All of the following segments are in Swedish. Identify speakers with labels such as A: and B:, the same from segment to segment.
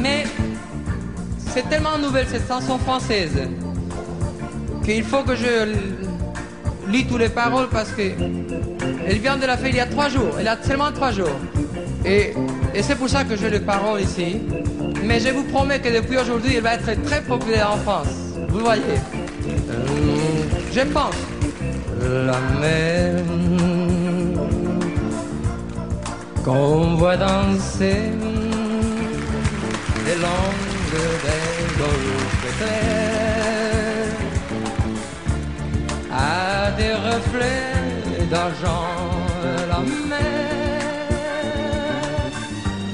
A: Mais c'est tellement nouvelle cette chanson française qu'il faut que je lis toutes les paroles parce que elle vient de la faire il y a trois jours. Elle a seulement trois jours. Et, et c'est pour ça que j'ai les paroles ici. Mais je vous promets que depuis aujourd'hui, elle va être très populaire en France. Vous voyez. Je pense. La mer qu'on voit danser les langues des golfes à des reflets d'argent la mer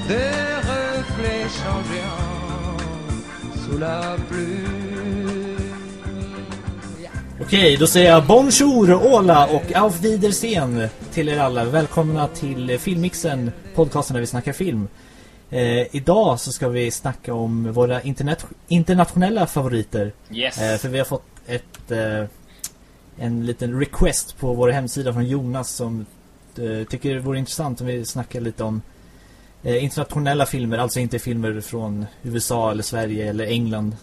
A: des reflets changeants sous la pluie
B: Okej, då säger jag bonjour, Ola och auf Wiedersehen till er alla. Välkomna till Filmmixen, podcasten där vi snackar film. Eh, idag så ska vi snacka om våra internet internationella favoriter.
C: Yes.
B: Eh, för vi har fått ett, eh, en liten request på vår hemsida från Jonas som eh, tycker det vore intressant om vi snackar lite om eh, internationella filmer, alltså inte filmer från USA eller Sverige eller England.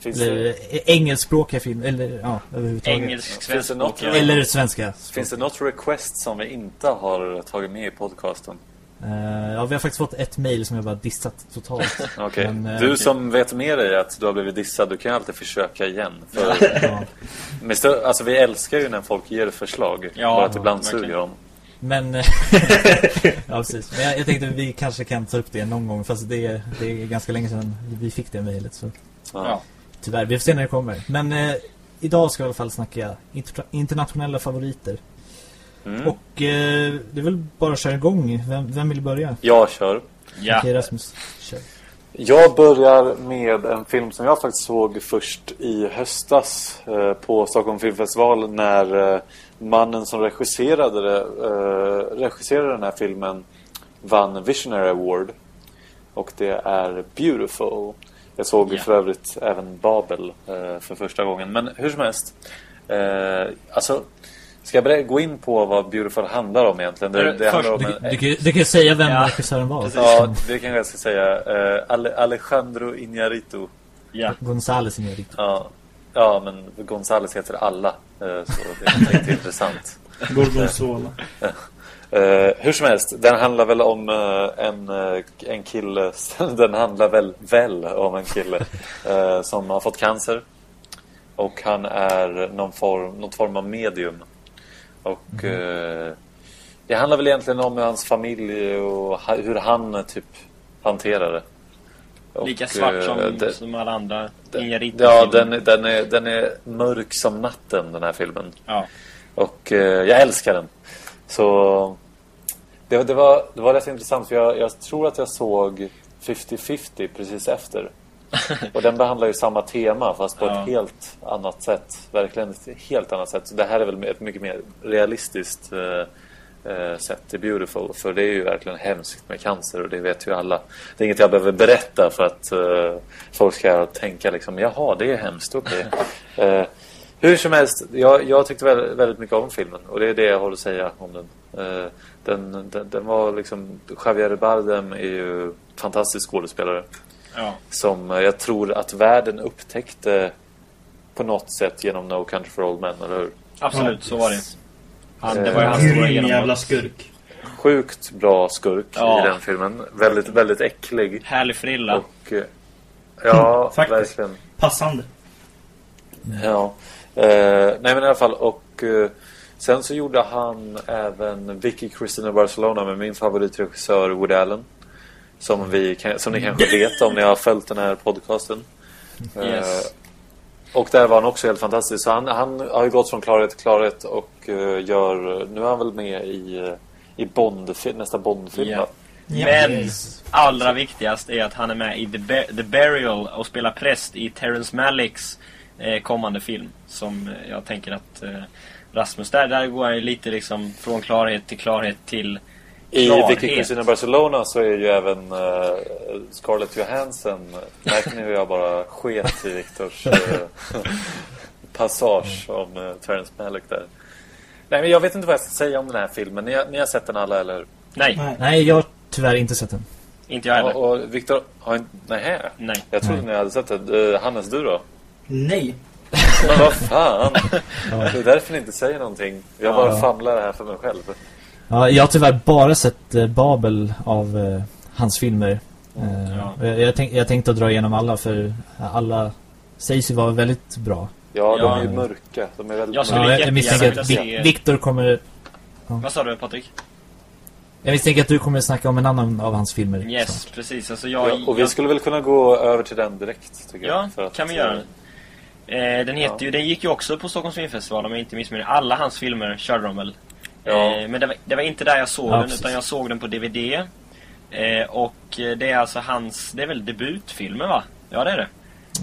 D: Finns
B: eller
D: det,
B: engelskspråkiga filmer, eller ja, överhuvudtaget.
C: Engelsk,
D: Finns det något-
B: Eller svenska.
D: finns det något request som vi inte har tagit med i podcasten?
B: Eh, ja, vi har faktiskt fått ett mail som jag bara dissat totalt.
D: Okej,
B: Men, eh,
D: du som vet med dig att du har blivit dissad, du kan alltid försöka igen. För,
B: Ja.
D: men stö- alltså, vi älskar ju när folk ger förslag.
C: Ja,
D: bara att ibland
C: verkligen.
D: suger de.
B: Men, eh, ja precis. Men jag, jag tänkte att vi kanske kan ta upp det någon gång. Fast det, det är ganska länge sedan vi fick det mejlet. Så
C: Ja.
B: Tyvärr, vi får se när det kommer. Men eh, idag ska vi i alla fall snacka inter internationella favoriter.
D: Mm.
B: Och eh, det är väl bara att köra igång. Vem, vem vill börja?
D: Jag kör.
C: Ja.
B: Okej, Rasmus, kör.
D: Jag börjar med en film som jag faktiskt såg först i höstas eh, på Stockholm Filmfestival när eh, mannen som regisserade, det, eh, regisserade den här filmen vann Visionary Award. Och det är Beautiful. Jag såg
C: Ja.
D: för övrigt även Babel eh, för första gången. Men hur som helst. Eh, alltså, ska jag gå in på vad Beautiful handlar om egentligen? Det, det handlar om
B: Du,
D: en,
B: du, kan- du kan säga vem
C: Ja,
B: regissören var.
D: Ja, det kanske jag ska säga. Eh, Ale- Alejandro Iñárritu.
C: Ja.
B: Gonzales Inarito.
D: Ja, ja men Gonzales heter alla. eh, Så det är inte intressant.
E: Gorgonzola.
D: Eh, hur som helst, den handlar väl om eh, en, eh, en kille. Den handlar väl, väl om en kille som har fått cancer. Och han är någon form, någon form av medium. Och eh, det handlar väl egentligen om hans familj och ha- hur han typ hanterar det. Och,
C: Lika svart som,
D: det-
C: som alla andra.
D: den- Ja, den, den, är, den är mörk som natten, den här filmen.
C: Ja.
D: Och jag älskar den. Så det, det, var, det var rätt intressant för jag, jag tror att jag såg 50-50 precis efter. Och den behandlar ju samma tema fast på
C: Ja.
D: ett helt annat sätt. Verkligen ett helt annat sätt. Så det här är väl ett mycket mer realistiskt eh, eh, sätt till Beautiful. För det är ju verkligen hemskt med cancer och det vet ju alla. Det är inget jag behöver berätta för att eh, folk ska tänka liksom jaha det är hemskt, okej. Eh, hur som helst, jag, jag tyckte väldigt, väldigt mycket om filmen och det är det jag har att säga om den. Eh, den, den, den var liksom, Javier Bardem är ju fantastisk skådespelare
C: ja.
D: som eh, jag tror att världen upptäckte på något sätt genom No Country for Old Men, eller hur?
C: Absolut, så var det. Han, det
D: Eh,
C: var ju hans stora
E: Grym jävla
C: genombrott.
E: skurk.
D: Sjukt bra skurk
C: Ja.
D: i den filmen. Väldigt, väldigt äcklig.
C: Härlig frilla.
D: Och, eh, ja,
E: Faktiskt.
D: verkligen.
E: Passande.
D: Ja. Eh, nej men i alla fall och eh, sen så gjorde han även Vicky Cristina Barcelona med min favoritregissör Woody Allen. Som, vi, som ni kanske vet om ni har följt den här podcasten. Eh,
C: Yes.
D: och där var han också helt fantastisk. Så han, han har ju gått från klarhet till klarhet och eh, gör, nu är han väl med i, i Bond, nästa Bond-film va?
C: Men allra viktigast är att han är med i The, Ba- The Burial och spelar präst i Terrence Malicks eh, kommande film. Som eh, jag tänker att eh, Rasmus, där, där går ju lite liksom från klarhet till klarhet till
D: I
C: klarhet.
D: Vicky Cristina Barcelona så är ju även uh, Scarlett Johansson Märker ni hur jag bara sket i Viktors uh, passage om uh, Terrence Malick där. Nej, men jag vet inte vad jag ska säga om den här filmen. Ni har, ni har sett den alla, eller?
C: Nej,
E: Nej.
B: Nej, jag har tyvärr inte sett den.
C: inte jag heller.
D: Och, och Viktor har inte... Nej.
C: Nej.
D: Jag trodde
B: Nej.
D: ni hade sett det. Uh, Hannes, du då?
E: Nej.
D: Men vad fan?
B: Ja.
D: Det är därför ni inte säger någonting. Jag bara
B: Ja.
D: famlar det här för mig själv.
B: Ja, jag har tyvärr bara sett eh, Babel av eh, hans filmer. Eh,
C: Ja.
B: och jag, jag, tänk, jag tänkte att dra igenom alla för alla sägs ju vara väldigt bra.
D: Ja, de
C: Ja.
D: är ju mörka. De är väldigt
C: Jag skulle
B: Ja,
D: mörka.
B: jag misstänker att Vi-
C: se-
B: Viktor kommer...
C: Vad sa du Patrik?
B: Jag misstänker att du kommer snacka om en annan av hans filmer.
C: Yes, precis. Alltså jag,
D: Ja, och vi
C: jag-
D: skulle väl kunna gå över till den direkt, tycker
C: Ja,
D: jag. att,
C: kan vi göra. Eh, den, heter
D: Ja.
C: ju, den gick ju också på Stockholms filmfestival om jag inte missminner Alla hans filmer körde de väl.
D: Ja.
C: Eh, men det var, det var inte där jag såg
B: Ja,
C: den,
B: precis.
C: utan jag såg den på DVD. Eh, och eh, det är alltså hans, det är väl debutfilmen va? Ja det är det.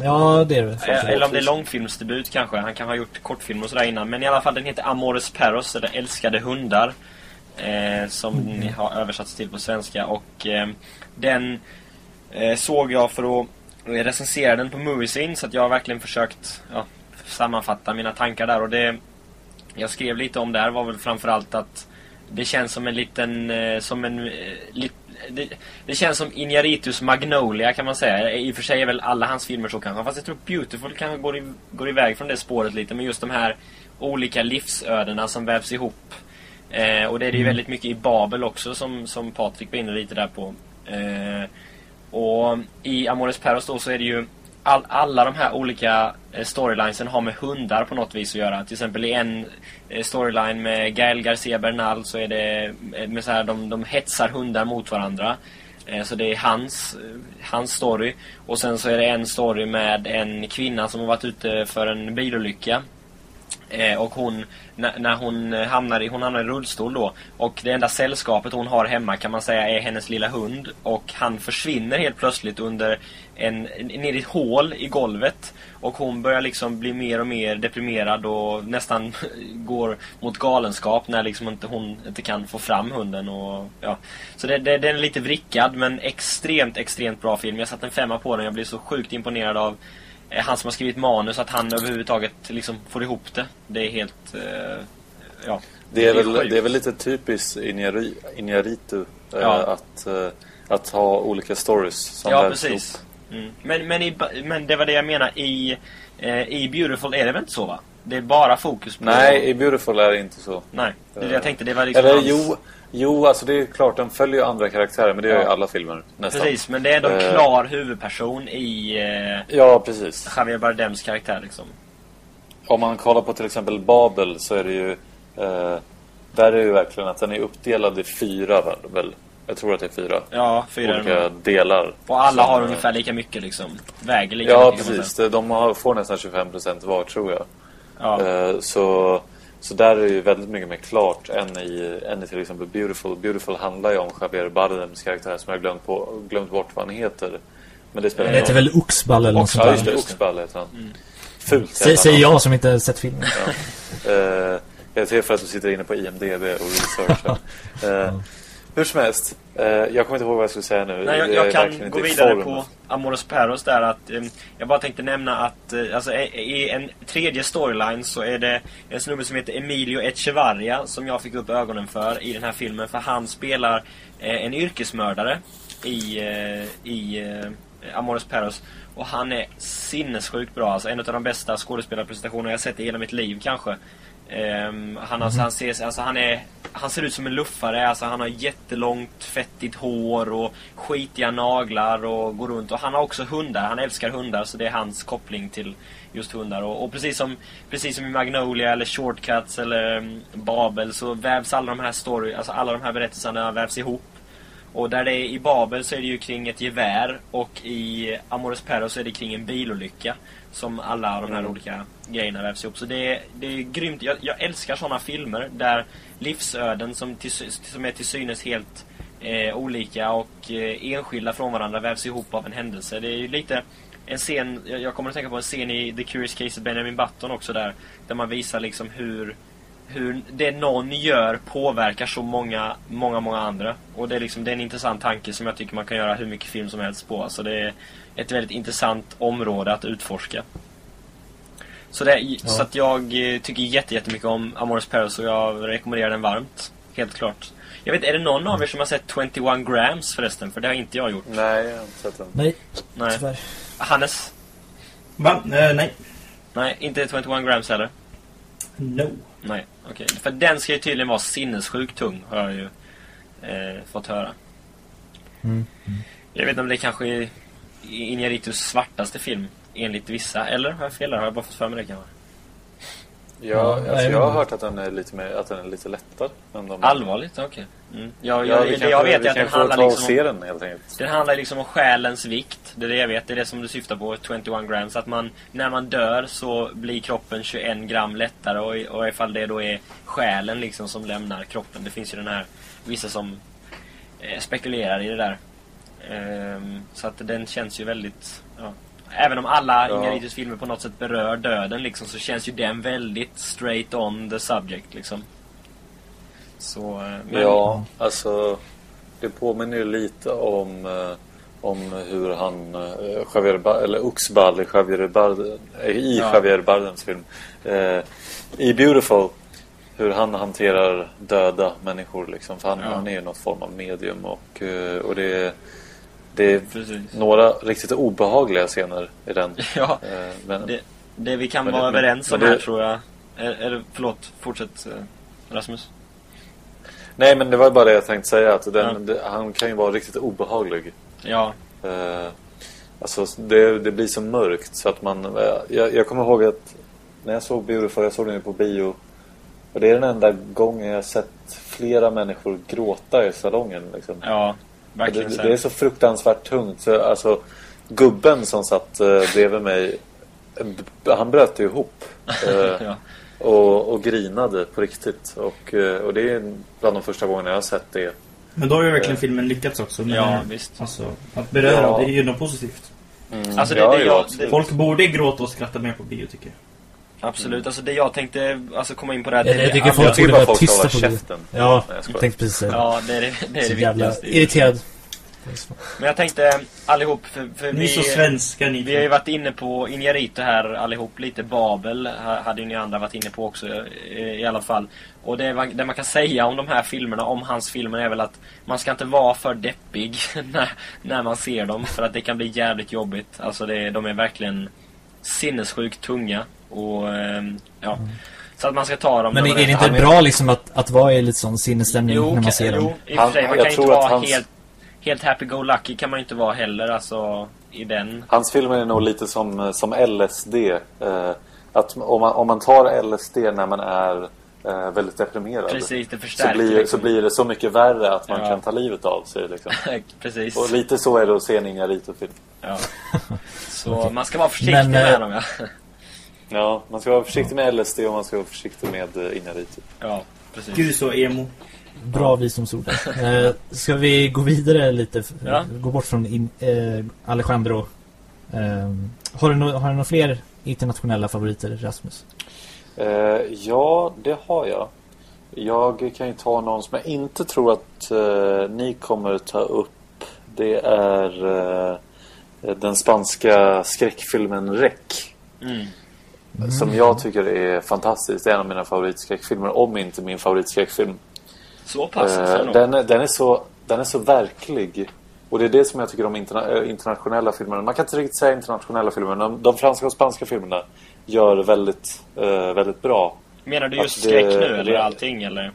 B: Ja, det är det.
C: Eh, eller om det är långfilmsdebut kanske. Han kan ha gjort kortfilm och sådär innan. Men i alla fall den heter Amores Perros, eller Älskade hundar. Eh, som
B: Mm.
C: har översatts till på svenska. Och eh, den eh, såg jag för att recensera den på Moviesin. Så att jag har verkligen försökt ja, sammanfatta mina tankar där. Och det jag skrev lite om där var väl framförallt att det känns som en liten, eh, som en, eh, lit, det, det känns som Inaritus Magnolia kan man säga. I och för sig är väl alla hans filmer så kanske. Fast jag tror Beautiful kanske går, i, går iväg från det spåret lite. Men just de här olika livsödena som vävs ihop. Eh, och det är det ju väldigt mycket i Babel också som, som Patrik var inne lite där på. Eh, och i Amores Perros då så är det ju all, alla de här olika eh, storylinesen har med hundar på något vis att göra. Till exempel i en eh, storyline med Gael Garcia Bernal så är det eh, med så här, de, de hetsar hundar mot varandra. Så det är hans, hans story. Och sen så är det en story med en kvinna som har varit ute för en bilolycka. Eh, och hon, när, när hon hamnar i, hon hamnar i rullstol då. Och det enda sällskapet hon har hemma kan man säga är hennes lilla hund. Och han försvinner helt plötsligt under en, ner i ett hål i golvet. Och hon börjar liksom bli mer och mer deprimerad och nästan går mot galenskap när liksom inte hon inte kan få fram hunden. Och, ja. Så det, det, den är lite vrickad men extremt, extremt bra film. Jag satte en femma på den. Jag blev så sjukt imponerad av han som har skrivit manus, att han överhuvudtaget liksom får ihop det. Det är helt... Eh, ja.
D: Det är, väl, det är väl lite typiskt Iñárritu eh,
C: Ja.
D: att, eh, att ha olika stories som
C: Ja, precis. Mm. Men, men, i, men det var det jag menar, i, eh, i Beautiful är det väl inte så va? Det är bara fokus på...
D: Nej, i Beautiful är det inte så.
C: Nej, det jag tänkte. Det var liksom
D: Eller
C: hans-
D: jo, jo, alltså det är klart, de följer ju andra karaktärer, men det gör ju
C: Ja.
D: alla filmer nästan.
C: Precis, men det är ändå en
D: Eh.
C: klar huvudperson i eh,
D: Ja, precis.
C: Javier Bardems karaktär liksom.
D: Om man kollar på till exempel Babel så är det ju... Eh, där är det ju verkligen att den är uppdelad i fyra, väl? Jag tror att det är fyra
C: Ja, fyra
D: olika
C: de.
D: delar.
C: Och alla har ungefär lika mycket liksom. Väger lika
D: Ja,
C: mycket man
D: precis. De har, får nästan 25% var, tror jag.
C: Ja.
D: Så, så där är det ju väldigt mycket mer klart än i, än i till exempel Beautiful. Beautiful handlar ju om Javier Bardems karaktär som jag har glömt, på, glömt bort vad han heter. Men det spelar
B: Det heter väl Oxball eller något sånt
D: Ja,
B: där.
D: just det. Oxball heter han.
C: Mm.
D: Fult
B: Säger, jag som inte sett filmen.
D: Eh, jag ser för att du sitter inne på IMDB och researchar. Eh, hur som helst. Eh, jag kommer inte ihåg vad jag skulle säga nu.
C: Nej, jag, jag kan gå vidare
D: form.
C: på Amores Perros där att eh, jag bara tänkte nämna att eh, alltså, i, i en tredje storyline så är det en snubbe som heter Emilio Echevarria som jag fick upp ögonen för i den här filmen för han spelar eh, en yrkesmördare i, eh, i eh, Amores Perros och han är sinnessjukt bra, alltså en av de bästa skådespelarprestationerna jag sett i hela mitt liv kanske. Um, han, alltså, han, ser, alltså, han, är, han ser ut som en luffare. Alltså, han har jättelångt fettigt hår och skitiga naglar och går runt. Och han har också hundar. Han älskar hundar så det är hans koppling till just hundar. Och, och precis, som, precis som i Magnolia eller Shortcuts eller um, Babel så vävs alla de här story, alltså alla de här berättelserna vävs ihop. Och där det är i Babel så är det ju kring ett gevär och i Amores Perros så är det kring en bilolycka. Som alla de här
D: Mm.
C: olika grejerna vävs ihop. Så det är, det är grymt. Jag, jag älskar sådana filmer där livsöden som, till, som är till synes helt eh, olika och eh, enskilda från varandra vävs ihop av en händelse. Det är ju lite en scen, jag, jag kommer att tänka på en scen i The Curious Case of Benjamin Button också där. Där man visar liksom hur hur det någon gör påverkar så många, många, många andra. Och det är liksom det är en intressant tanke som jag tycker man kan göra hur mycket film som helst på. Så det är ett väldigt intressant område att utforska. Så, det, så att jag eh, tycker jätte, jättemycket om Amores Perros och jag rekommenderar den varmt. Helt klart. Jag vet, är det någon av er som har sett 21 grams förresten? För det har inte jag gjort.
D: Nej, jag har inte sett den.
B: Nej,
C: Nej.
B: tyvärr.
C: Hannes?
E: Va? Eh, nej.
C: Nej, inte 21 grams heller.
E: No.
C: Nej, okej. För den ska ju tydligen vara sinnessjukt tung, har jag ju eh, fått höra.
B: Mm.
C: Jag vet inte om det kanske är Inaritus svartaste film, enligt vissa. Eller har jag fel? Har jag bara fått för mig det kanske?
D: Ja, alltså,
B: nej,
D: jag har hört att den är lite, mer, att den är lite lättare. Än de...
C: Allvarligt? Okej. Mm. Ja,
D: Ja,
C: jag, det jag vet
D: vi
C: är att den handlar liksom
D: se
C: om,
D: den helt enkelt.
C: den handlar liksom om själens vikt. Det är det jag vet. Det är det som du syftar på, 21 grams. Att man, när man dör så blir kroppen 21 gram lättare och, och ifall det då är själen liksom som lämnar kroppen. Det finns ju den här, vissa som eh, spekulerar i det där. Ehm, så att den känns ju väldigt... Ja. Även om alla
D: Ja.
C: Ingaritus filmer på något sätt berör döden liksom, så känns ju den väldigt straight on the subject liksom. Så... eh, Men,
D: Ja, alltså det påminner ju lite om, eh, om hur han, eh, Javier ba- eller Uxbal i Javier, Bard, eh, i
C: Ja.
D: Javier Bardems film. Eh, I Beautiful, hur han hanterar döda människor liksom. För han,
C: Ja.
D: han är ju något form av medium och, och det är, det är
C: Precis.
D: några riktigt obehagliga scener i den.
C: Ja,
D: Eh, men,
C: det, det vi kan
D: Men
C: vara
D: men-
C: överens om
D: det-
C: här tror jag... Är, är förlåt, fortsätt eh, Rasmus.
D: Nej men det var bara det jag tänkte säga att den,
C: Ja.
D: han kan ju vara riktigt obehaglig.
C: Ja,
D: Eh, alltså det, det blir så mörkt så att man... eh, Jag, jag kommer ihåg att när jag såg Beautiful, jag såg den ju på bio. Och det är den enda gången jag sett flera människor gråta i salongen. Liksom.
C: ja, verkligen
D: det, det är så fruktansvärt tungt. Så, alltså, gubben som satt eh, bredvid mig, eh, han bröt ihop. Eh,
C: ja.
D: och, och grinade på riktigt. Och, eh, och det är bland de första gångerna jag har sett det.
E: Men då har ju verkligen filmen lyckats också. Med,
C: Ja, visst.
E: Alltså, att beröra,
D: Ja.
E: det är ju något positivt.
C: Alltså det,
D: Ja,
C: det,
D: ja,
C: jag, det,
E: Folk borde gråta och skratta mer på bio tycker jag.
C: Absolut, alltså det jag tänkte alltså komma in på det här...
B: Jag,
C: det-
B: jag tycker
C: ja,
B: folk borde vara tysta på det.
D: käften.
B: Ja,
D: Nej, jag skojar.
B: jag tänkte precis säga.
C: Ja, det är det, det, är
B: Så
C: det
B: jävla
C: viktigaste.
B: irriterad.
C: Men jag tänkte allihop, för, för
E: Ni
C: vi...
E: är så svenska ni
C: Vi har ju varit inne på Inarito här allihop lite. Babel ha- hade ju ni andra varit inne på också eh, i alla fall. Och det, man- det man kan säga om de här filmerna, om hans filmer är väl att man ska inte vara för deppig när, när man ser dem. För att det kan bli jävligt jobbigt. Alltså det, de är verkligen sinnessjukt tunga. Och ehm, ja. Så att man ska ta dem
B: Men är, det inte
D: han är-
B: bra liksom att, att vara i lite sån sinnesstämning
C: Jo,
B: när man ser dem?
C: jo i och för
D: Han-
C: sig. Man
D: jag
C: kan inte
D: tror att
C: vara
D: hans-
C: helt, helt happy-go-lucky kan man inte vara heller. Alltså i den.
D: Hans filmer är nog lite som, som LSD. Eh, att om man, om man tar LSD när man är eh, väldigt deprimerad.
C: Precis, det
D: så
C: förstärker
D: blir,
C: liksom.
D: så blir det så mycket värre att man
C: Ja.
D: kan ta livet av sig. Liksom.
C: Precis.
D: Och lite så är det att se en Inarito-film.
C: Ja. Så
B: Okej.
C: man ska vara försiktig
B: Men,
C: med
B: eh,
C: dem ja.
D: Ja, man ska vara försiktig med LSD och man ska vara försiktig med eh, Inarito.
C: Ja, precis.
E: Gud så emo.
B: Bra visdomsord. eh, ska vi gå vidare lite?
C: Ja.
B: Gå bort från in, eh, Alejandro. Eh, har, du no, har du några fler internationella favoriter, Rasmus?
D: Eh, ja, det har jag. Jag kan ju ta någon som jag inte tror att eh, ni kommer ta upp. Det är eh, den spanska skräckfilmen Rec.
C: Mm.
D: Som jag tycker är fantastisk. Det är en av mina favoritskräckfilmer, om inte min favoritskräckfilm.
C: Så pass
D: Eh, den, är- den, är så, den är så verklig. Och det är det som jag tycker om interna eh, internationella filmer. Man kan inte riktigt säga internationella filmer, men de, de franska och spanska filmerna gör väldigt, eh, väldigt bra.
C: Menar du just
D: det-
C: skräck nu eller
D: det-
C: allting eller?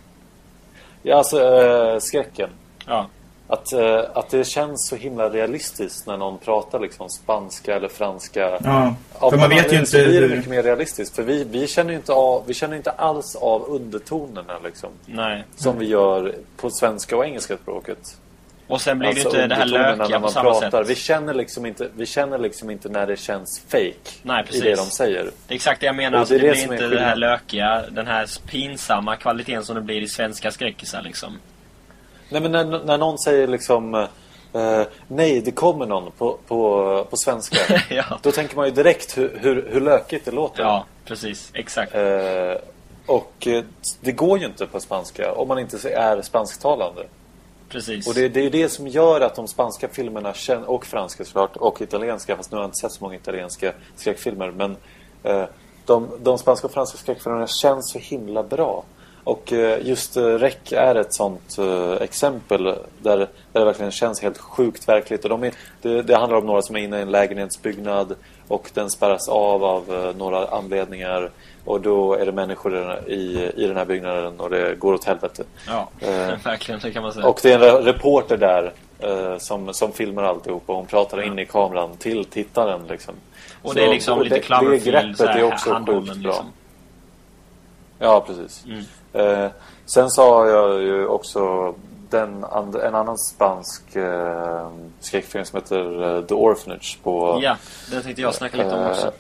D: Ja, alltså eh, skräcken.
C: Ja.
D: Att, eh, att det känns så himla realistiskt när någon pratar liksom spanska eller franska.
E: Ja, för man vet ju inte
D: så blir det
E: hur...
D: mycket mer realistiskt. För vi, vi, känner ju inte av, vi känner inte alls av undertonerna liksom.
C: Nej.
D: Som vi gör på svenska och engelska språket.
C: Och sen blir
D: Alltså,
C: det inte det här lökiga
D: när
C: på
D: man
C: samma
D: pratar.
C: sätt.
D: Vi känner, liksom inte, vi känner liksom inte när det känns fake
C: Nej,
D: i
C: precis.
D: det de säger.
C: Det är exakt det jag menar.
D: Och
C: Alltså,
D: det
C: det, blir inte det här lökiga, den här pinsamma kvaliteten som det blir i svenska skräckisar liksom.
D: Nej men när, när någon säger liksom eh, Nej, det kommer någon på, på, på svenska.
C: ja.
D: Då tänker man ju direkt hur, hur, hur lökigt det låter.
C: ja, precis. Exakt.
D: Eh, och det går ju inte på spanska om man inte är spansktalande.
C: Precis.
D: Och det, det är ju det som gör att de spanska filmerna, och franska såklart, och italienska, fast nu har jag inte sett så många italienska skräckfilmer, men eh, de, de spanska och franska skräckfilmerna känns så himla bra. Och eh, just eh, Rec är ett sånt eh, exempel där, där det verkligen känns helt sjukt verkligt. Och de är, det, det handlar om några som är inne i en lägenhetsbyggnad och den spärras av av några anledningar. Och då är det människor i, i den här byggnaden och det går åt helvete.
C: Ja, eh, verkligen, det kan man säga.
D: Och det är en reporter där eh, som, som filmar alltihop och hon pratar ja. in i kameran till tittaren liksom.
C: Och Så, det är liksom lite Cloverfield, det greppet är också sjukt bra. Liksom.
D: Ja, precis. Mm. Eh, sen sa jag ju också den en annan spansk eh, skräckfilm som heter uh, The Orphanage på...
C: Ja, den tänkte jag snacka lite om också. Eh,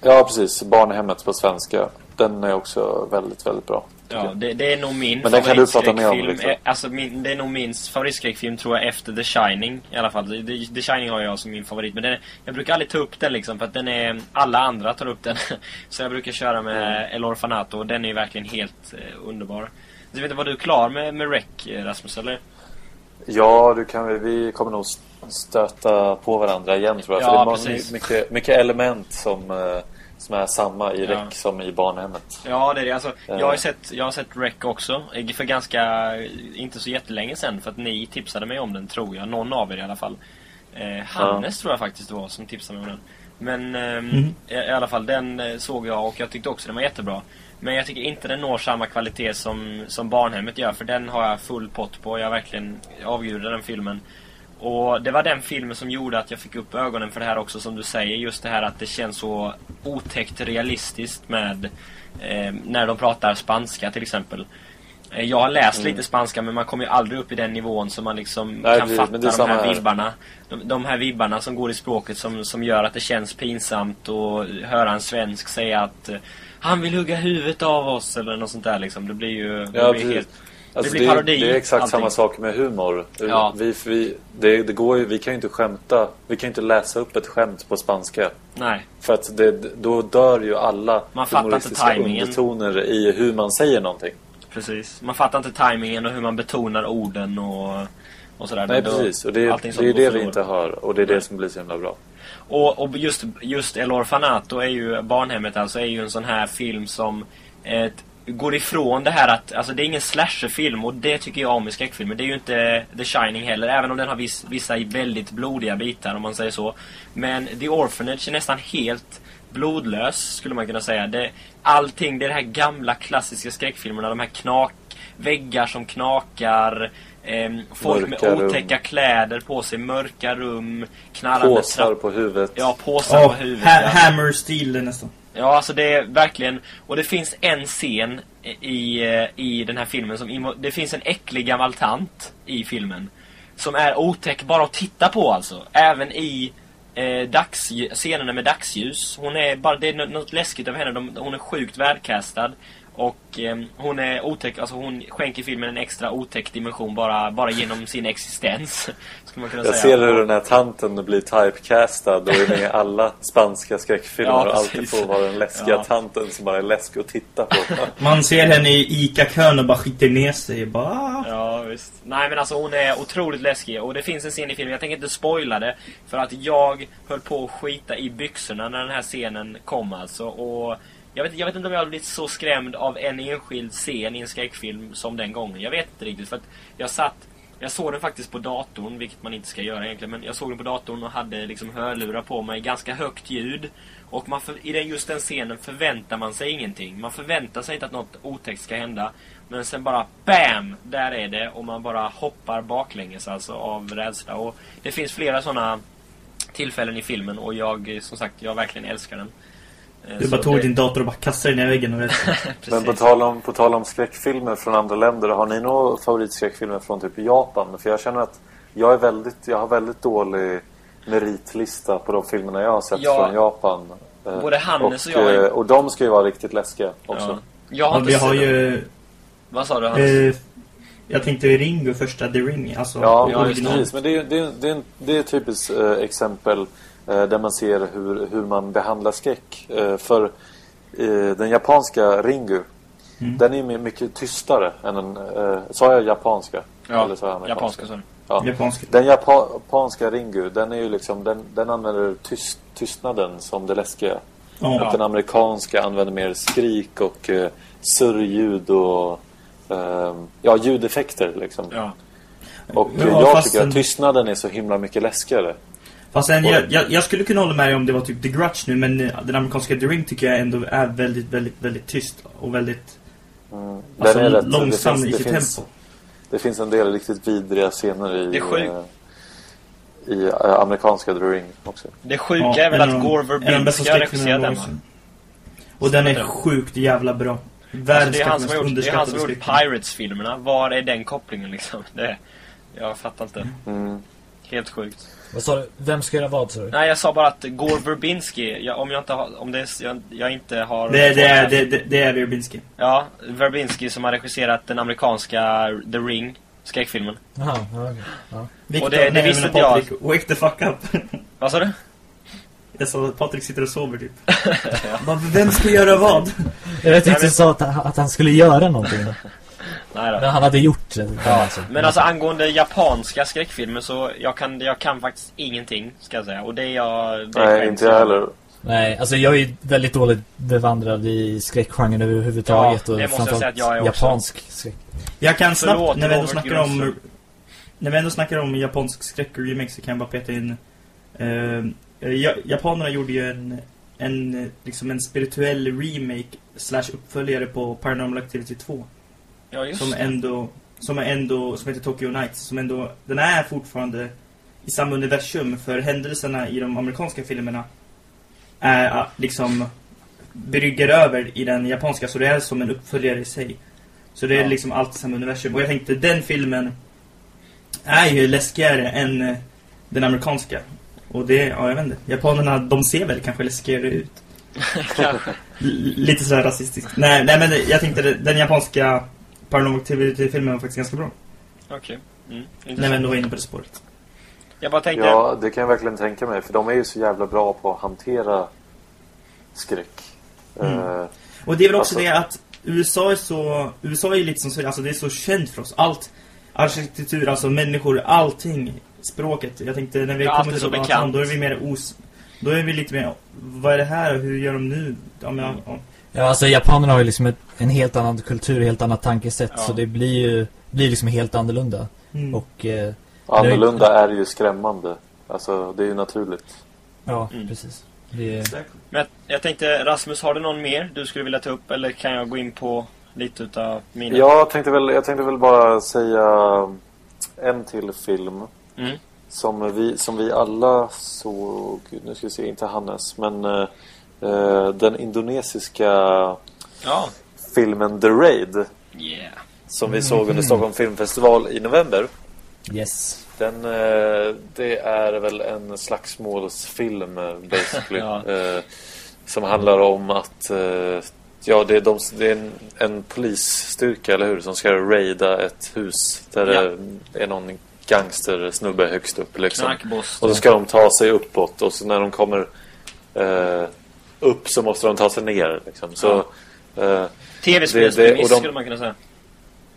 D: ja, precis. Barnhemmet på svenska. Den är också väldigt, väldigt bra.
C: Ja, det, det, är nog min
D: Men den kan du prata mer om
C: liksom. Alltså, min, det är nog min favoritskräckfilm tror jag efter The Shining i alla fall. The, The Shining har jag som min favorit. Men den, jag brukar aldrig ta upp den liksom för att den är... Alla andra tar upp den. Så jag brukar köra med mm. El Orfanato och den är ju verkligen helt eh, underbar. Du vet, var du klar med, med Rec, eh, Rasmus, eller?
D: Ja, du kan, vi kommer nog stöta på varandra igen tror jag. Ja, för det är mycket, mycket element som... Eh, som är samma i ja. REC som i barnhemmet.
C: Ja, det är det. Alltså, jag, har sett, jag har sett REC också. För ganska, inte så jättelänge sedan. För att ni tipsade mig om den, tror jag. Någon av er i alla fall. Eh, Hannes ja. tror jag faktiskt det var som tipsade mig om den. Men eh, mm. i, i, alla fall, den eh, såg jag och jag tyckte också den var jättebra. Men jag tycker inte den når samma kvalitet som, som Barnhemmet gör. För den har jag full pott på. Jag verkligen avgudar den filmen. Och det var den filmen som gjorde att jag fick upp ögonen för det här också som du säger. Just det här att det känns så otäckt realistiskt med eh, när de pratar spanska till exempel. Eh, jag har läst mm. lite spanska men man kommer ju aldrig upp i den nivån så man liksom Nej, kan det, fatta de här, här vibbarna. De, de, här vibbarna som går i språket som, som gör att det känns pinsamt att höra en svensk säga att eh, han vill hugga huvudet av oss eller något sånt där liksom. Det blir ju det
D: ja, blir helt Alltså det blir parodi. Det är exakt allting. samma sak med humor. Ja. Vi, vi, det, det går ju, vi kan ju inte skämta. Vi kan ju inte läsa upp ett skämt på spanska.
C: Nej.
D: För att det, då dör ju alla
C: man humoristiska
D: undertoner i hur man säger någonting.
C: Precis. Man fattar inte tajmingen och hur man betonar orden och, och sådär.
D: Nej, precis. Och det, det är det vi inte hör. Och det är Nej. det som blir så himla bra.
C: Och, och just, just El Orfanato är ju, Barnhemmet alltså, är ju en sån här film som ett går ifrån det här att, alltså det är ingen slasherfilm och det tycker jag om i skräckfilmer. Det är ju inte The Shining heller, även om den har viss, vissa väldigt blodiga bitar om man säger så. Men The Orphanage är nästan helt blodlös skulle man kunna säga. Det, allting, det är det här gamla klassiska skräckfilmerna, de här knak, väggar som knakar, eh, folk mörka med otäcka rum. kläder på sig, mörka rum,
D: knarrande Påsar på huvudet.
C: Ja, påsar oh, på huvudet.
E: Ha ja. Hammer-stil nästan.
C: Ja, alltså det är verkligen... Och det finns en scen i, i eh, den här filmen som... Det finns en äcklig gammal tant i filmen. Som är otäck bara att titta på alltså. Även i eh, dags, scenerna med dagsljus. Hon är bara... Det är något läskigt över henne. De, hon är sjukt välkastad. Och eh, hon är otäck, alltså hon skänker filmen en extra otäck dimension bara, bara genom sin existens.
D: Skulle man kunna Jag säga. ser hur den här tanten blir typecastad och är med i alla spanska skräckfilmer ja, och alltid får vara den läskiga ja. tanten som bara är läskig att titta på.
E: Man ser henne i ICA-kön och bara skiter ner sig. Bara... Ah.
C: Ja, visst. Nej, men alltså hon är otroligt läskig. Och det finns en scen i filmen, jag tänker inte spoila det. För att jag höll på att skita i byxorna när den här scenen kom alltså. Och jag vet, jag vet inte om jag har blivit så skrämd av en enskild scen i en skräckfilm som den gången. Jag vet inte riktigt för att jag satt jag såg den faktiskt på datorn, vilket man inte ska göra egentligen. Men jag såg den på datorn och hade liksom hörlurar på mig, ganska högt ljud. Och man för, i den, just den scenen förväntar man sig ingenting. Man förväntar sig inte att något otäckt ska hända. Men sen bara BAM! Där är det och man bara hoppar baklänges alltså av rädsla. Och det finns flera sådana tillfällen i filmen och jag, som sagt, jag verkligen älskar den.
E: Du bara tog det... din dator och bara kastade den i väggen. Och
D: Men på tal, om, på tal om skräckfilmer från andra länder, har ni några favoritskräckfilmer från typ Japan? För jag känner att jag, är väldigt, jag har väldigt dålig meritlista på de filmerna jag har sett ja, från Japan.
C: Eh, både Hannes och, och jag...
D: Eh, och de ska ju vara riktigt läskiga också. Ja.
E: Jag har inte ja, vi har ju...
C: Vad sa du Hannes? Eh,
E: jag tänkte Ringo första The Ring. Alltså,
D: ja, ja precis. Men det är, det är, det är, det är ett typiskt eh, exempel Eh, där man ser hur, hur man behandlar skräck. Eh, för eh, den japanska Ringu, mm. den är mycket tystare än den... Sa jag japanska?
C: Ja, Eller sa jag japanska. japanska
D: ja. japanska. Den japanska Ringu, den är ju liksom... Den, den använder tyst, tystnaden som det läskiga.
E: Ja.
D: Och den amerikanska använder mer skrik och uh, surrljud och eh, ja, ljudeffekter liksom.
C: Ja.
D: Och
E: Ja,
D: eh, jag tycker
E: en-
D: att tystnaden är så himla mycket läskigare.
E: Fast sen, jag, jag, jag skulle kunna hålla med dig om det var typ The Grudge nu, men eh, den amerikanska The Ring tycker jag ändå är väldigt, väldigt, väldigt tyst och väldigt
D: Mm.
E: alltså,
D: rätt- det
E: långsam
D: finns-
E: i
D: det
E: sitt
D: finns-
E: tempo.
D: Det finns en del riktigt vidriga scener i, eh, i eh, amerikanska The Ring också.
C: Det sjuka
E: Ja,
C: är väl
E: en
C: att Gore har
E: skräckfilmerna
C: regisserat den.
E: Och den är sjukt jävla bra.
C: Alltså,
E: Världens
C: det är han som har gjort, det är han som gjort. Pirates-filmerna. Var är den kopplingen liksom? Det, jag fattar inte.
D: Mm.
C: Helt sjukt.
B: Vad sa du? Vem ska göra vad sa du?
C: Nej, jag sa bara att Gore Verbinski, jag, om jag inte har, om det är, jag, jag inte har...
E: Det, det, är, det, det, det är Verbinski.
C: Ja, Verbinski som har regisserat den amerikanska The Ring, skräckfilmen.
B: Jaha, ja, okej. ja.
E: Victor,
C: det- det visste
E: men
C: inte jag.
E: Wake the fuck up.
C: Vad sa du?
E: Jag sa att Patrik sitter och sover typ. Bara, Vem ska göra vad?
B: Jag tyckte
C: men-
B: du sa att, att han skulle göra någonting.
C: Nej då.
B: Men han hade gjort det.
C: Ja,
B: alltså.
C: men alltså angående japanska skräckfilmer så jag kan, jag kan faktiskt ingenting, ska jag säga. Och det är jag... Det är
D: Nej, inte jag heller.
B: Nej, alltså jag är väldigt dåligt bevandrad i skräckgenren överhuvudtaget.
C: Ja, det
B: och
C: måste jag säga att jag är
B: framförallt
C: också.
B: japansk skräck.
E: Jag kan snabbt,
C: Förlåt,
E: när vi ändå snackar om... När vi ändå snackar om japansk skräck-remake så kan jag bara peta in... Eh, ja, japanerna gjorde ju en, en, eh, liksom en spirituell remake slash uppföljare på Paranormal Activity 2.
C: Ja, just
E: Som ändå, som är ändå, som heter Tokyo Nights. Som ändå, den är fortfarande i samma universum för händelserna i de amerikanska filmerna är liksom brygger över i den japanska så det är som en uppföljare i sig. Så det är
C: Ja.
E: liksom allt i samma universum. Och jag tänkte den filmen är ju läskigare än eh, den amerikanska. Och det, ja jag vet inte. Japanerna, de ser väl kanske läskigare ut.
C: Kanske.
E: Lite sådär rasistiskt. Nej, nej men jag tänkte den japanska Paranormal Activity-filmen var faktiskt ganska bra.
C: Okej. Mm.
E: När vi ändå var inne på det spåret.
C: Jag bara tänkte...
D: Ja, det kan jag verkligen tänka mig. För de är ju så jävla bra på att hantera skräck.
E: Mm.
D: Eh,
E: Och det är väl också
D: Alltså-
E: det att USA är så... USA är ju lite som alltså det är så känt för oss. Allt. Arkitektur, alltså människor, allting. Språket. Jag tänkte när vi
C: Ja,
E: kommer till
C: så bekant.
E: då är vi mer os... Då är vi lite mer, vad är det här och hur gör de nu? Ja, men, ja.
B: Ja, alltså japanerna har ju liksom ett, en helt annan kultur, helt annat tankesätt.
C: Ja.
B: Så det blir ju blir liksom helt annorlunda.
E: Mm.
B: Och eh,
D: annorlunda är ju skrämmande. Alltså, det är ju naturligt.
B: ja,
C: Mm.
B: precis. Det är,
C: Men jag, jag tänkte, Rasmus, har du någon mer du skulle vilja ta upp? Eller kan jag gå in på lite utav mina?
D: Jag tänkte väl, jag tänkte väl bara säga en till film.
C: Mm.
D: Som vi, som vi alla såg, nu ska vi se, inte Hannes, men eh, den indonesiska
C: Ja.
D: filmen The Raid.
C: Yeah.
D: Som vi såg under Stockholm Filmfestival i november.
B: yes.
D: Den, eh, det är väl en slagsmålsfilm basically.
C: Ja.
D: eh, som handlar om att ja, det är, de, det är en, en polisstyrka, eller hur? Som ska raida ett hus där
C: Ja.
D: det är någon gangstersnubbe högst upp liksom. Och så ska de ta sig uppåt och så när de kommer eh, upp så måste de ta sig ner liksom. Så, eh,
C: TV-spelspremiss
D: de-
C: skulle man kunna säga.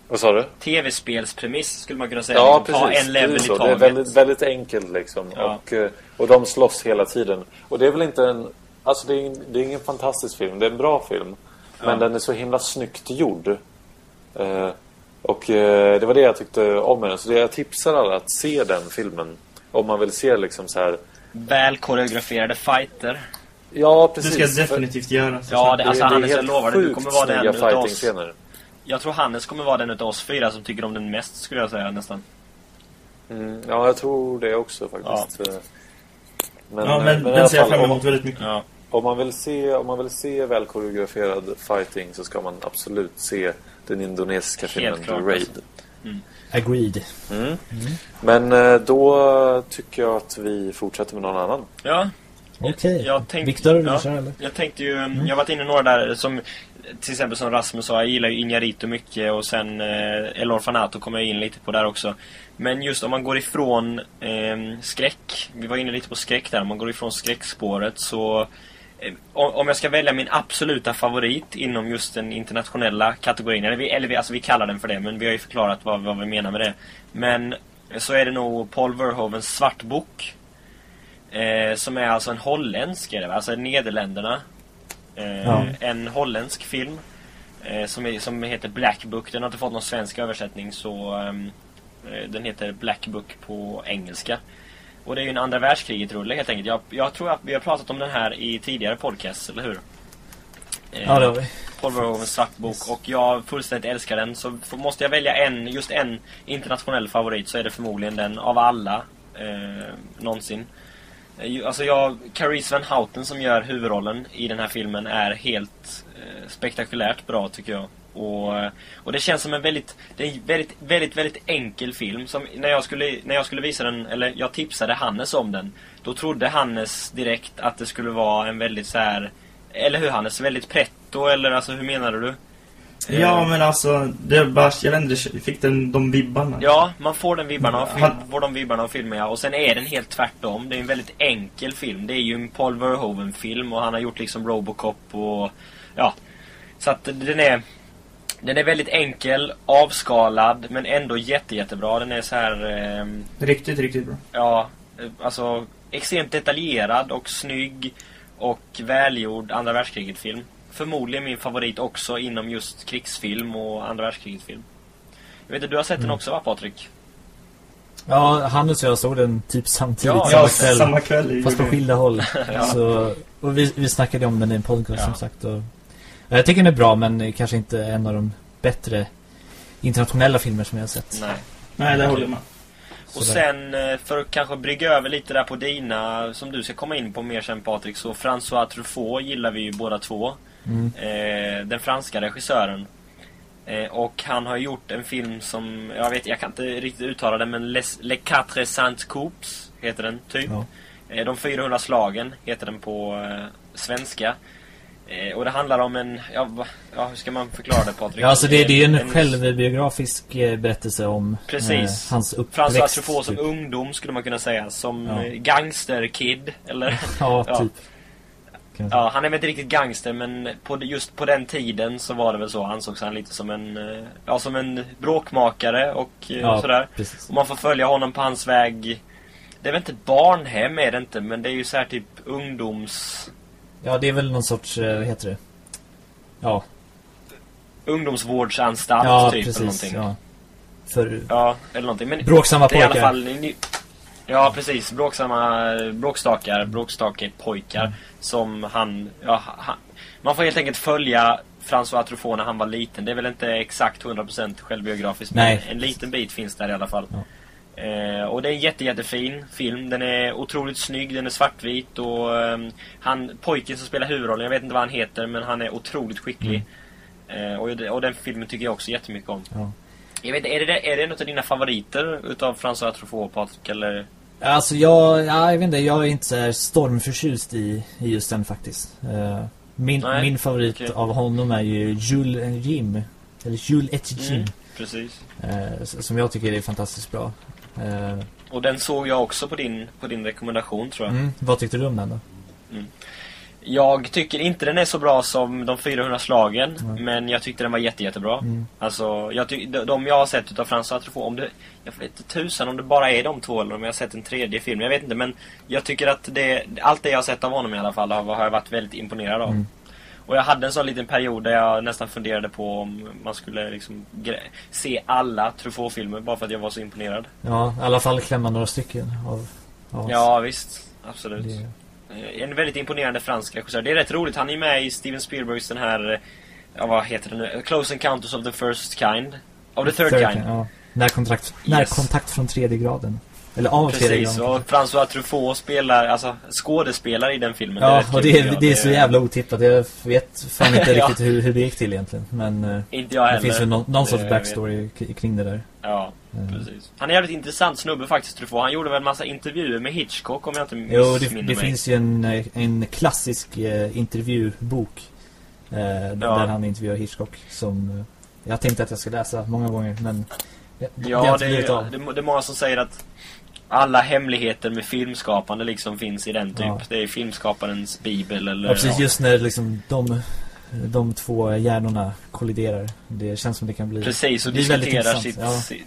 D: vad sa du?
C: TV-spelspremiss skulle man kunna säga.
D: Ja,
C: Liksom, Ta
D: precis.
C: en
D: Det är
C: level i
D: så. Det är
C: taget.
D: väldigt, väldigt enkelt liksom.
C: Ja.
D: Och, eh, och de slåss hela tiden. Och det är väl inte en... Alltså det är, det är ingen fantastisk film. Det är en bra film. Men
C: Ja.
D: den är så himla snyggt gjord. Eh, och eh, det var det jag tyckte om med den. Så det jag tipsar alla att se den filmen. Om man vill se liksom så här...
C: Väl koreograferade fighter.
D: Ja,
E: Det
D: precis.
E: ska jag
D: För-
E: definitivt göra. så
C: Ja, det- alltså, Hannes, jag lovar dig, du kommer vara den utav oss.
D: fighting-scener.
C: Jag tror Hannes kommer vara den utav oss fyra som tycker om den mest, skulle jag säga nästan.
D: Mm, ja, jag tror det också faktiskt. Eh, Men,
E: ja,
D: eh,
E: men den
D: alla
E: ser jag
D: fall,
E: fram
D: om-
E: emot väldigt mycket.
C: Ja.
D: Om man vill se, om man vill se väl koreograferad fighting så ska man absolut se den indonesiska
C: Helt
D: filmen The
C: klart,
D: Raid.
B: Agreed.
D: Mm. Men eh, då tycker jag att vi fortsätter med någon annan.
C: Ja,
B: Okej.
C: Jag tänkte-
B: Viktor, vill du köra eller?
C: Jag tänkte ju, jag har varit inne några där som till exempel som Rasmus sa, jag gillar ju Inarito mycket och sen eh, El Orfanato kommer jag in lite på där också. Men just om man går ifrån eh, skräck, vi var inne lite på skräck där, om man går ifrån skräckspåret så eh, om om jag ska välja min absoluta favorit inom just den internationella kategorin, eller vi, eller vi, alltså vi kallar den för det, men vi har ju förklarat vad, vad vi menar med det. Men så är det nog Paul Verhovens Svartbok. Eh, som är alltså en holländsk, är det, alltså Nederländerna. Eh,
B: Ja.
C: En holländsk film eh, som, är, som heter Black Book. Den har inte fått någon svensk översättning så ehm, eh, den heter Black Book på engelska. Och det är ju en andra världskriget-rulle helt enkelt. Jag, jag tror att vi har pratat om den här i tidigare podcast, eller hur? Eh,
B: Ja, det har vi.
C: Paul Verhoevens svart bok och jag fullständigt älskar den. Så måste jag välja en, just en internationell favorit så är det förmodligen den av alla eh, någonsin. Eh, alltså jag, Carice Van Houten som gör huvudrollen i den här filmen är helt eh, spektakulärt bra tycker jag. Och, eh, och det känns som en väldigt, det är en väldigt, väldigt, väldigt enkel film. Som när jag skulle, när jag skulle visa den, eller jag tipsade Hannes om den. Då trodde Hannes direkt att det skulle vara en väldigt så här eller hur Hannes? Väldigt pretto eller alltså hur menar du?
E: Ja, men alltså, det bara, jag vet inte, jag fick den, de vibbarna.
C: Ja, man får den vibbarna av film,
E: Han-
C: får de vibbarna av filmen ja. Och sen är den helt tvärtom. Det är en väldigt enkel film. Det är ju en Paul Verhoeven-film och han har gjort liksom Robocop och ja. Så att den är den är väldigt enkel, avskalad men ändå jätte, jättebra. Den är så här ehm,
E: Riktigt, riktigt bra.
C: ja, eh, alltså extremt detaljerad och snygg och välgjord andra världskriget-film. Förmodligen min favorit också inom just krigsfilm och andra världskriget-film. Jag vet inte, du har sett den också va Patrik?
B: Ja, Hannes och jag såg den typ samtidigt
C: Ja,
B: samma
E: Ja,
B: kväll.
E: samma kväll.
B: Fast på skilda håll.
C: Ja.
B: Så, och vi, vi snackade om den i en podcast
C: Ja.
B: som sagt. Och, ja, jag tycker den är bra men kanske inte en av de bättre internationella filmer som jag har sett.
C: Nej.
E: Nej, det håller jag med.
C: Och
B: Sådär.
C: sen eh, för att kanske brygga över lite där på dina, som du ska komma in på mer sen Patrik, så François Truffaut gillar vi ju båda två.
B: Mm.
C: Eh, den franska regissören. Eh, och han har gjort en film som, jag vet, jag kan inte riktigt uttala den, men Les, Les Quatre Saints Coups heter den, typ.
B: Ja.
C: Eh, De 400 slagen heter den på eh, svenska. Eh, och det handlar om en, ja, ja hur ska man förklara det Patrik?
B: Ja, alltså det, det är en,
C: En-
B: självbiografisk eh, berättelse om
C: Precis.
B: eh, hans
C: François
B: uppväxt.
C: Truffaut som
B: typ.
C: ungdom skulle man kunna säga. Som
B: Ja.
C: gangsterkid. Eller?
B: Ja. typ. Kan jag säga.
C: ja, han är väl inte riktigt gangster men på, just på den tiden så var det väl så. Ansågs han lite som en, eh, ja, som en bråkmakare och eh,
B: Ja,
C: sådär.
B: precis.
C: Och man får följa honom på hans väg. Det är väl inte barnhem är det inte men det är ju så här typ ungdoms...
B: Ja, det är väl någon sorts, eh, vad heter det? Ja,
C: Ungdomsvårdsanstalt
B: ja
C: typ eller
B: precis.
C: någonting.
B: Ja. För
C: Ja, eller någonting. Men
B: bråksamma
C: är i alla
B: pojkar.
C: fall... Ja, precis. Bråksamma bråkstakar, bråkstake pojkar
B: Mm.
C: som han, ja, han... Man får helt enkelt följa François Truffaut när han var liten. Det är väl inte exakt 100% självbiografiskt, men
B: Nej.
C: en liten bit finns där i alla fall.
B: Ja.
C: Eh, och det är en jätte, jättefin film. Den är otroligt snygg, den är svartvit och ehm, han, pojken som spelar huvudrollen, jag vet inte vad han heter, men han är otroligt skicklig. Eh, och, och den filmen tycker jag också jättemycket om.
B: Mm. Ja.
C: Jag vet är det, är det något av dina favoriter utav François Truffaut, Patrik? Eller?
B: Alltså jag, ja, jag vet inte, jag är inte så stormförtjust i, i just den faktiskt. Eh, min,
C: Nej,
B: min favorit
C: okej.
B: av honom är ju Jules Jim. Eller Jules et Jim.
C: Mm, precis.
B: Eh, som jag tycker är fantastiskt bra. Eh,
C: Och den såg jag också på din, på din rekommendation, tror jag.
B: mm, vad tyckte du om den då?
C: Jag tycker inte den är så bra som de 400 slagen,
B: Nej.
C: men jag tyckte den var jätte, jättebra.
B: Mm.
C: Alltså, jag ty- de- de jag har sett utav François Truffaut, om det, jag vet inte tusan om det bara är de två eller om jag har sett en tredje film, jag vet inte men jag tycker att det, allt det jag har sett av honom i alla fall har, har jag varit väldigt imponerad av.
B: Mm.
C: Och jag hade en sån liten period där jag nästan funderade på om man skulle liksom se alla Truffaut-filmer bara för att jag var så imponerad.
B: Ja, i alla fall klämma några stycken av, av.
C: Ja, visst. Absolut.
B: Det,
C: En väldigt imponerande fransk regissör. Det är rätt roligt. Han är med i Steven Spielbergs den här... eh, Ja, vad heter den nu? Close Encounters of the First Kind. Of the Third, Kind.
B: Ja. Närkontakt,
C: Yes.
B: närkontakt från tredje graden. Eller av
C: Precis, och François Truffaut spelar, alltså skådespelar i den filmen.
B: Ja,
C: rätt
B: och det, är, det är så jävla otippat. Jag vet fan inte
C: Ja.
B: riktigt hur, hur det gick till egentligen. Men eh,
C: Inte jag
B: det
C: heller.
B: finns väl någon, någon
C: Det
B: sorts backstory kring det där.
C: Ja,
B: Eh,
C: precis. Han är jävligt intressant snubbe faktiskt, Truffaut. Han gjorde väl en massa intervjuer med Hitchcock om jag inte
B: Jo,
C: missminner
B: det, det
C: mig.
B: finns ju en, eh, en klassisk eh, intervjubok. Eh, där- Där han intervjuar Hitchcock. Som jag tänkte att jag ska läsa många gånger. Men det, det
C: Ja, det är, det, det är många som säger att alla hemligheter med filmskapande liksom finns i den typ.
B: Ja.
C: Det är filmskaparens bibel eller...
B: Ja, precis. Just när liksom de, de två hjärnorna kolliderar. Det känns som det kan bli...
C: Precis, och diskuterar sitt,
B: ja.
C: sitt...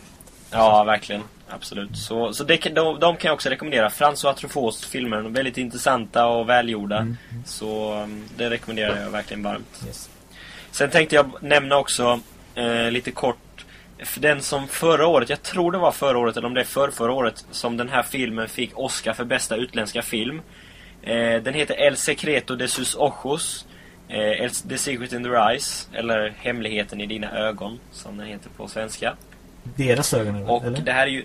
C: Ja, verkligen. Absolut. Så, så det, de, de kan jag också rekommendera. François Truffauts filmer. De är väldigt intressanta och välgjorda.
B: Mm.
C: Så um, det rekommenderar jag verkligen varmt.
B: Yes.
C: Sen tänkte jag nämna också eh, lite kort för den som förra året, jag tror det var förra året eller om det är för förra året som den här filmen fick Oscar för bästa utländska film. Eh, den heter El Secreto de sus ojos. Eh, the Secret in their eyes. Eller Hemligheten i dina ögon som den heter på svenska.
B: Deras ögon eller?
C: Och det här är ju...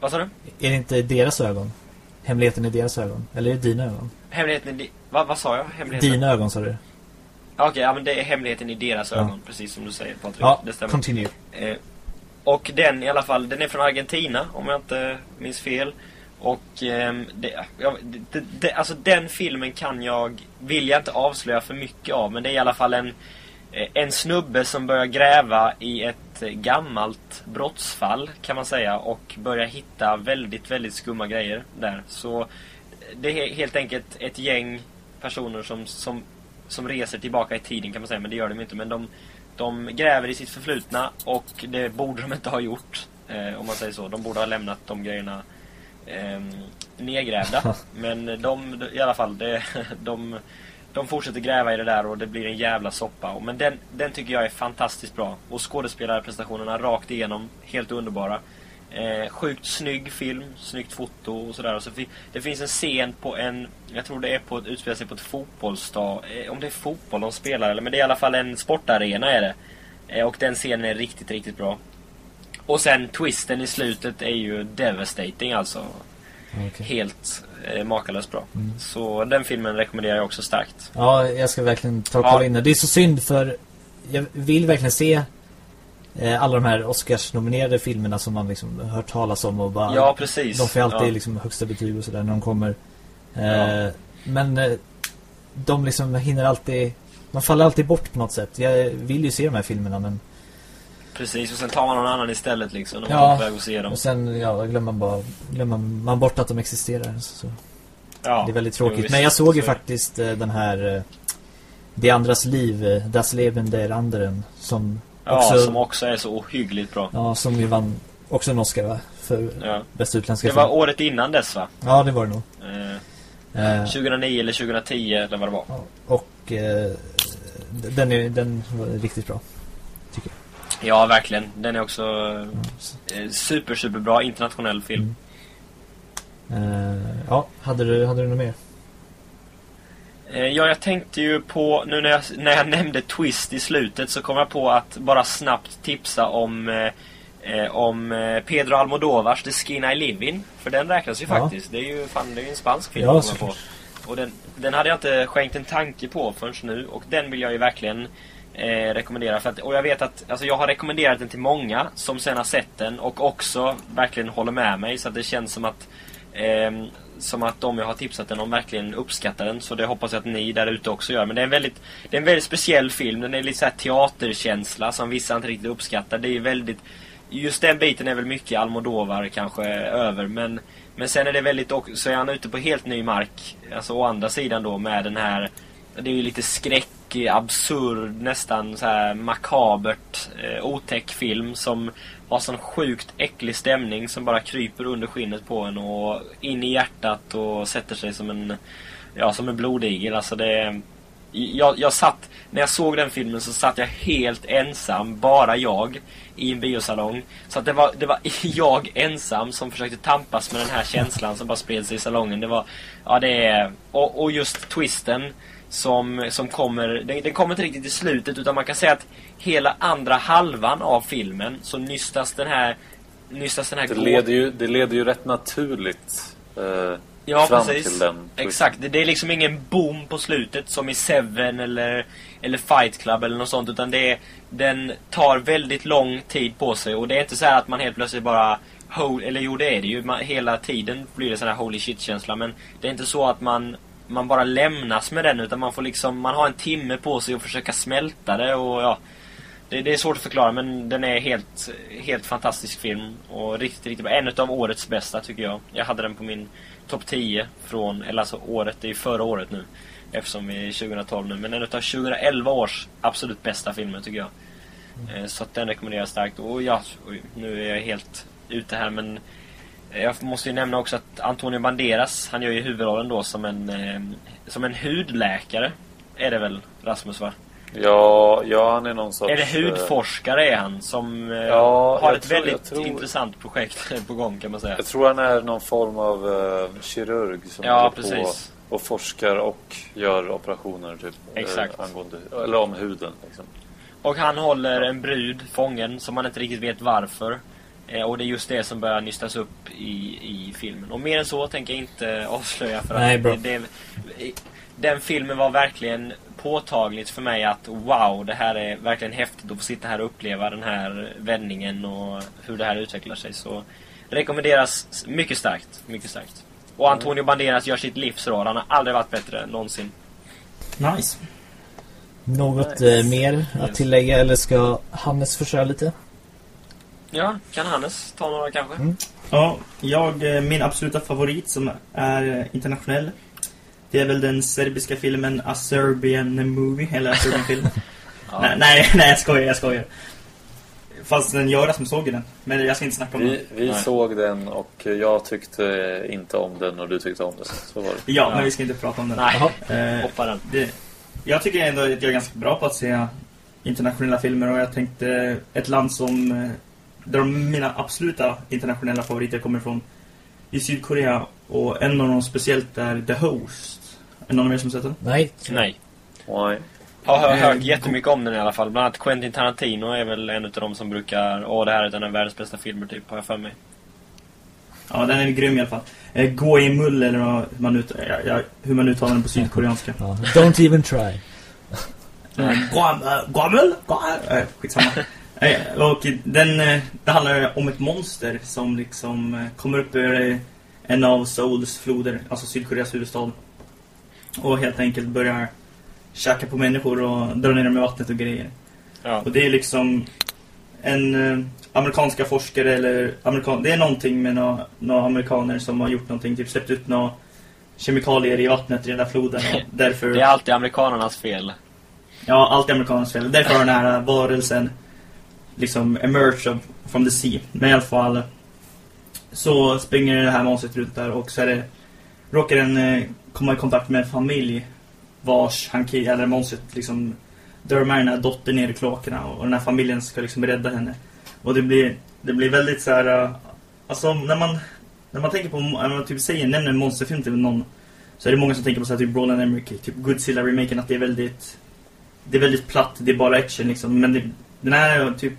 C: Vad sa du?
B: Är det inte deras ögon? Hemligheten i deras ögon? Eller är det dina ögon?
C: Hemligheten i... di- Vad, sa jag? Hemligheten?
B: Dina ögon sa du?
C: Okej, ja men det är hemligheten i deras
B: Ja.
C: ögon. Precis som du säger Patrik.
B: Ja,
C: det stämmer.
B: continue.
C: Eh, och den i alla fall, den är från Argentina om jag inte minns fel. Och eh, det, ja, det, det, alltså den filmen kan jag, vill jag inte avslöja för mycket av. Men det är i alla fall en, eh, en snubbe som börjar gräva i ett eh, gammalt brottsfall kan man säga. Och börjar hitta väldigt, väldigt skumma grejer där. Så eh, det är helt enkelt ett gäng personer som, som, som reser tillbaka i tiden kan man säga. Men det gör de inte. Men de, de gräver i sitt förflutna och det borde de inte ha gjort. Eh, om man säger så. De borde ha lämnat de grejerna eh, nedgrävda. Men de, i alla fall, det, de, de fortsätter gräva i det där och det blir en jävla soppa. Men den, den tycker jag är fantastiskt bra. Och skådespelarprestationerna rakt igenom, helt underbara. Eh, sjukt snygg film, snyggt foto och sådär. Så det finns en scen på en, jag tror det är på, utspelar sig på ett fotbollsdag. Eh, om det är fotboll de spelar eller men det är i alla fall en sportarena är det. Eh, och den scenen är riktigt, riktigt bra. Och sen twisten i slutet är ju devastating alltså.
B: Okej.
C: Helt eh, makalöst bra.
B: Mm.
C: Så den filmen rekommenderar jag också starkt.
B: Ja, jag ska verkligen ta och
C: Ja.
B: kolla in det. Det är så synd för jag vill verkligen se alla de här Oscars-nominerade filmerna som man liksom hört talas om och bara...
C: Ja, precis.
B: De får alltid
C: ja.
B: liksom högsta betyg och sådär när de kommer. Eh,
C: Ja.
B: Men eh, de liksom hinner alltid... De faller alltid bort på något sätt. Jag vill ju se de här filmerna men...
C: Precis, och sen tar man någon annan istället liksom. När man
B: Ja.
C: är på väg att se dem.
B: Och sen ja, glömmer man bara... Glömmer man bort att de existerar. Så.
C: Ja.
B: Det är väldigt
C: Jo,
B: tråkigt.
C: visst.
B: Men jag såg ju
C: Så
B: faktiskt eh, den här eh, Det andras liv, eh, Das Leben der anderen Som
C: Ja,
B: också,
C: som också är så ohyggligt bra.
B: ja, som ju vann också en Oscar va? För
C: Ja.
B: bästa utländska
C: Det var
B: film.
C: året innan dess va?
B: Ja, det var det nog.
C: Eh,
B: Eh,
C: 2009 eller 2010 eller vad det var.
B: ja, och eh, den, är, den var riktigt bra.
C: Ja, verkligen. Den är också
B: Ja,
C: eh, super, super bra internationell film.
B: Mm. Eh, ja, hade du, hade du något mer?
C: Eh, Ja, jag tänkte ju på, nu när jag, när jag nämnde Twist i slutet så kom jag på att bara snabbt tipsa om eh, eh, om eh, Pedro Almodovars The Skin I Live In. För den räknas ju
B: Ja.
C: faktiskt. Det är ju fan, det är ju en spansk film.
B: Ja,
C: på. Och den, den hade jag inte skänkt en tanke på förrän nu. Och den vill jag ju verkligen eh, rekommendera. För att, och jag vet att alltså jag har rekommenderat den till många som sen har sett den och också verkligen håller med mig. Så att det känns som att Ehm, som att de jag har tipsat den om verkligen uppskattar den. Så det hoppas jag att ni där ute också gör. Men det är en väldigt, det är en väldigt speciell film. Den är lite så här teaterkänsla som vissa inte riktigt uppskattar. Det är väldigt... Just den biten är väl mycket Almodovar kanske över. Men, men sen är det väldigt... Så är han ute på helt ny mark. Alltså å andra sidan då med den här... Det är ju lite skräck, absurd, nästan så här makabert, eh, otäck film som har sån sjukt äcklig stämning som bara kryper under skinnet på en och in i hjärtat och sätter sig som en, ja, som en blodigel. Alltså det, jag, jag satt, när jag såg den filmen så satt jag helt ensam, bara jag, i en biosalong. Så att det var, det var jag ensam som försökte tampas med den här känslan som bara spred sig i salongen. Det var, ja det är, och, och just twisten som, som kommer, den, den kommer inte riktigt i slutet utan man kan säga att hela andra halvan av filmen så nystas den här, nystas den här
D: Det leder ju, det leder ju rätt naturligt eh,
C: Ja,
D: fram
C: precis.
D: till den.
C: Exakt. Det, det är liksom ingen boom på slutet som i Seven eller, eller Fight Club eller något sånt. Utan det är, den tar väldigt lång tid på sig. Och det är inte så här att man helt plötsligt bara... Ho, eller jo, det är det ju. Man, hela tiden blir det sån här holy shit-känsla. Men det är inte så att man, man bara lämnas med den. Utan man får liksom... Man har en timme på sig att försöka smälta det och ja... Det, det är svårt att förklara men den är helt, helt fantastisk film. Och riktigt, riktigt bra. En av årets bästa tycker jag. Jag hade den på min topp 10 från, eller alltså året, det är förra året nu. Eftersom vi är 2012 nu. Men en av 2011 års absolut bästa filmer tycker jag. Eh, Så att den rekommenderar jag starkt. Och ja, nu är jag helt ut det här men jag måste ju nämna också att Antonio Banderas, han gör ju huvudrollen då som en, eh, som en hudläkare. Är det väl Rasmus va?
D: Ja, ja, han är någon sorts...
C: Är det hudforskare är han som eh,
D: Ja,
C: har ett
D: tror-
C: väldigt
D: tror-
C: intressant projekt på gång kan man säga.
D: Jag tror han är någon form av eh, kirurg som
C: Ja, precis.
D: på och forskar och gör operationer typ. eh,
C: Exakt.
D: angående, eller om huden liksom.
C: Och han håller en brud fången som man inte riktigt vet varför. Eh, och det är just det som börjar nystas upp i, i filmen. Och mer än så tänker jag inte avslöja för
B: Nej,
C: att det, det, den filmen var verkligen påtagligt för mig att wow, det här är verkligen häftigt att få sitta här och uppleva den här vändningen och hur det här utvecklar sig. Så rekommenderas mycket starkt. Mycket starkt. Och Antonio Banderas gör sitt livs. Han har aldrig varit bättre någonsin.
E: Nice.
B: Något
D: Nice.
B: eh, mer att tillägga eller ska Hannes försöka lite?
C: Ja, kan Hannes ta några kanske?
B: Mm.
E: Ja, jag, eh, min absoluta favorit som är eh, internationell. Det är väl den serbiska filmen A Serbian Movie, eller A Serbian Film.
C: Ja.
E: nej, nej, nej, jag skojar, jag skojar. Fast den göra som såg den. Men jag ska inte snacka om
D: Vi,
E: den.
D: vi
C: Nej.
D: såg den och jag tyckte inte om den och du tyckte om den. Så var det.
E: Ja,
C: Ja.
E: men vi ska inte prata om den.
C: Nej.
E: Eh,
C: hoppa den.
E: det, jag tycker ändå att jag är ganska bra på att se internationella filmer och jag tänkte ett land som eh, där de, mina absoluta internationella favoriter kommer ifrån i Sydkorea och en av dem speciellt är The Host. Är någon av er som sett den?
B: Nej.
C: Nej.
D: Nej.
C: Jag har
E: Eh,
C: hört jättemycket om den i alla fall. Bland annat Quentin Tarantino är väl en av de som brukar... Åh, det här är en av världens bästa filmer typ, har jag för mig.
E: Ja, den är grym i alla fall. Eh, Gå i mull eller vad man ut, ja, ja, hur man uttalar den på sydkoreanska.
B: Don't even try.
E: Guamel? Äh, skitsamma. Eh, Och den, eh, det handlar om ett monster som liksom eh, kommer upp ur en av Seouls floder, alltså Sydkoreas huvudstad. Och helt enkelt börjar käka på människor och dra ner dem i vattnet och grejer.
C: Ja.
E: Och det är liksom en amerikanska forskare eller amerikan det är någonting med några några amerikaner som har gjort någonting, typ släppt ut några kemikalier i vattnet i den där floden och därför
C: Det är alltid amerikanernas fel.
E: Ja, allt är amerikanskt fel. Därför har den här varelsen liksom emerge from the sea. Men i alla fall så springer det här monstret runt där och så är det, råkar den eh, komma i kontakt med en familj vars han, eller monstret liksom drar med den här dottern ner i kloakerna och den här familjen ska liksom rädda henne. Och det blir, det blir väldigt så här. Eh, alltså när man, när man tänker på, när man typ säger, nämner en monsterfilm till någon så är det många som tänker på så här, typ Roland Emmerich, typ Godzilla-remaken, att det är väldigt det är väldigt platt, det är bara action liksom. Men det, den här typ...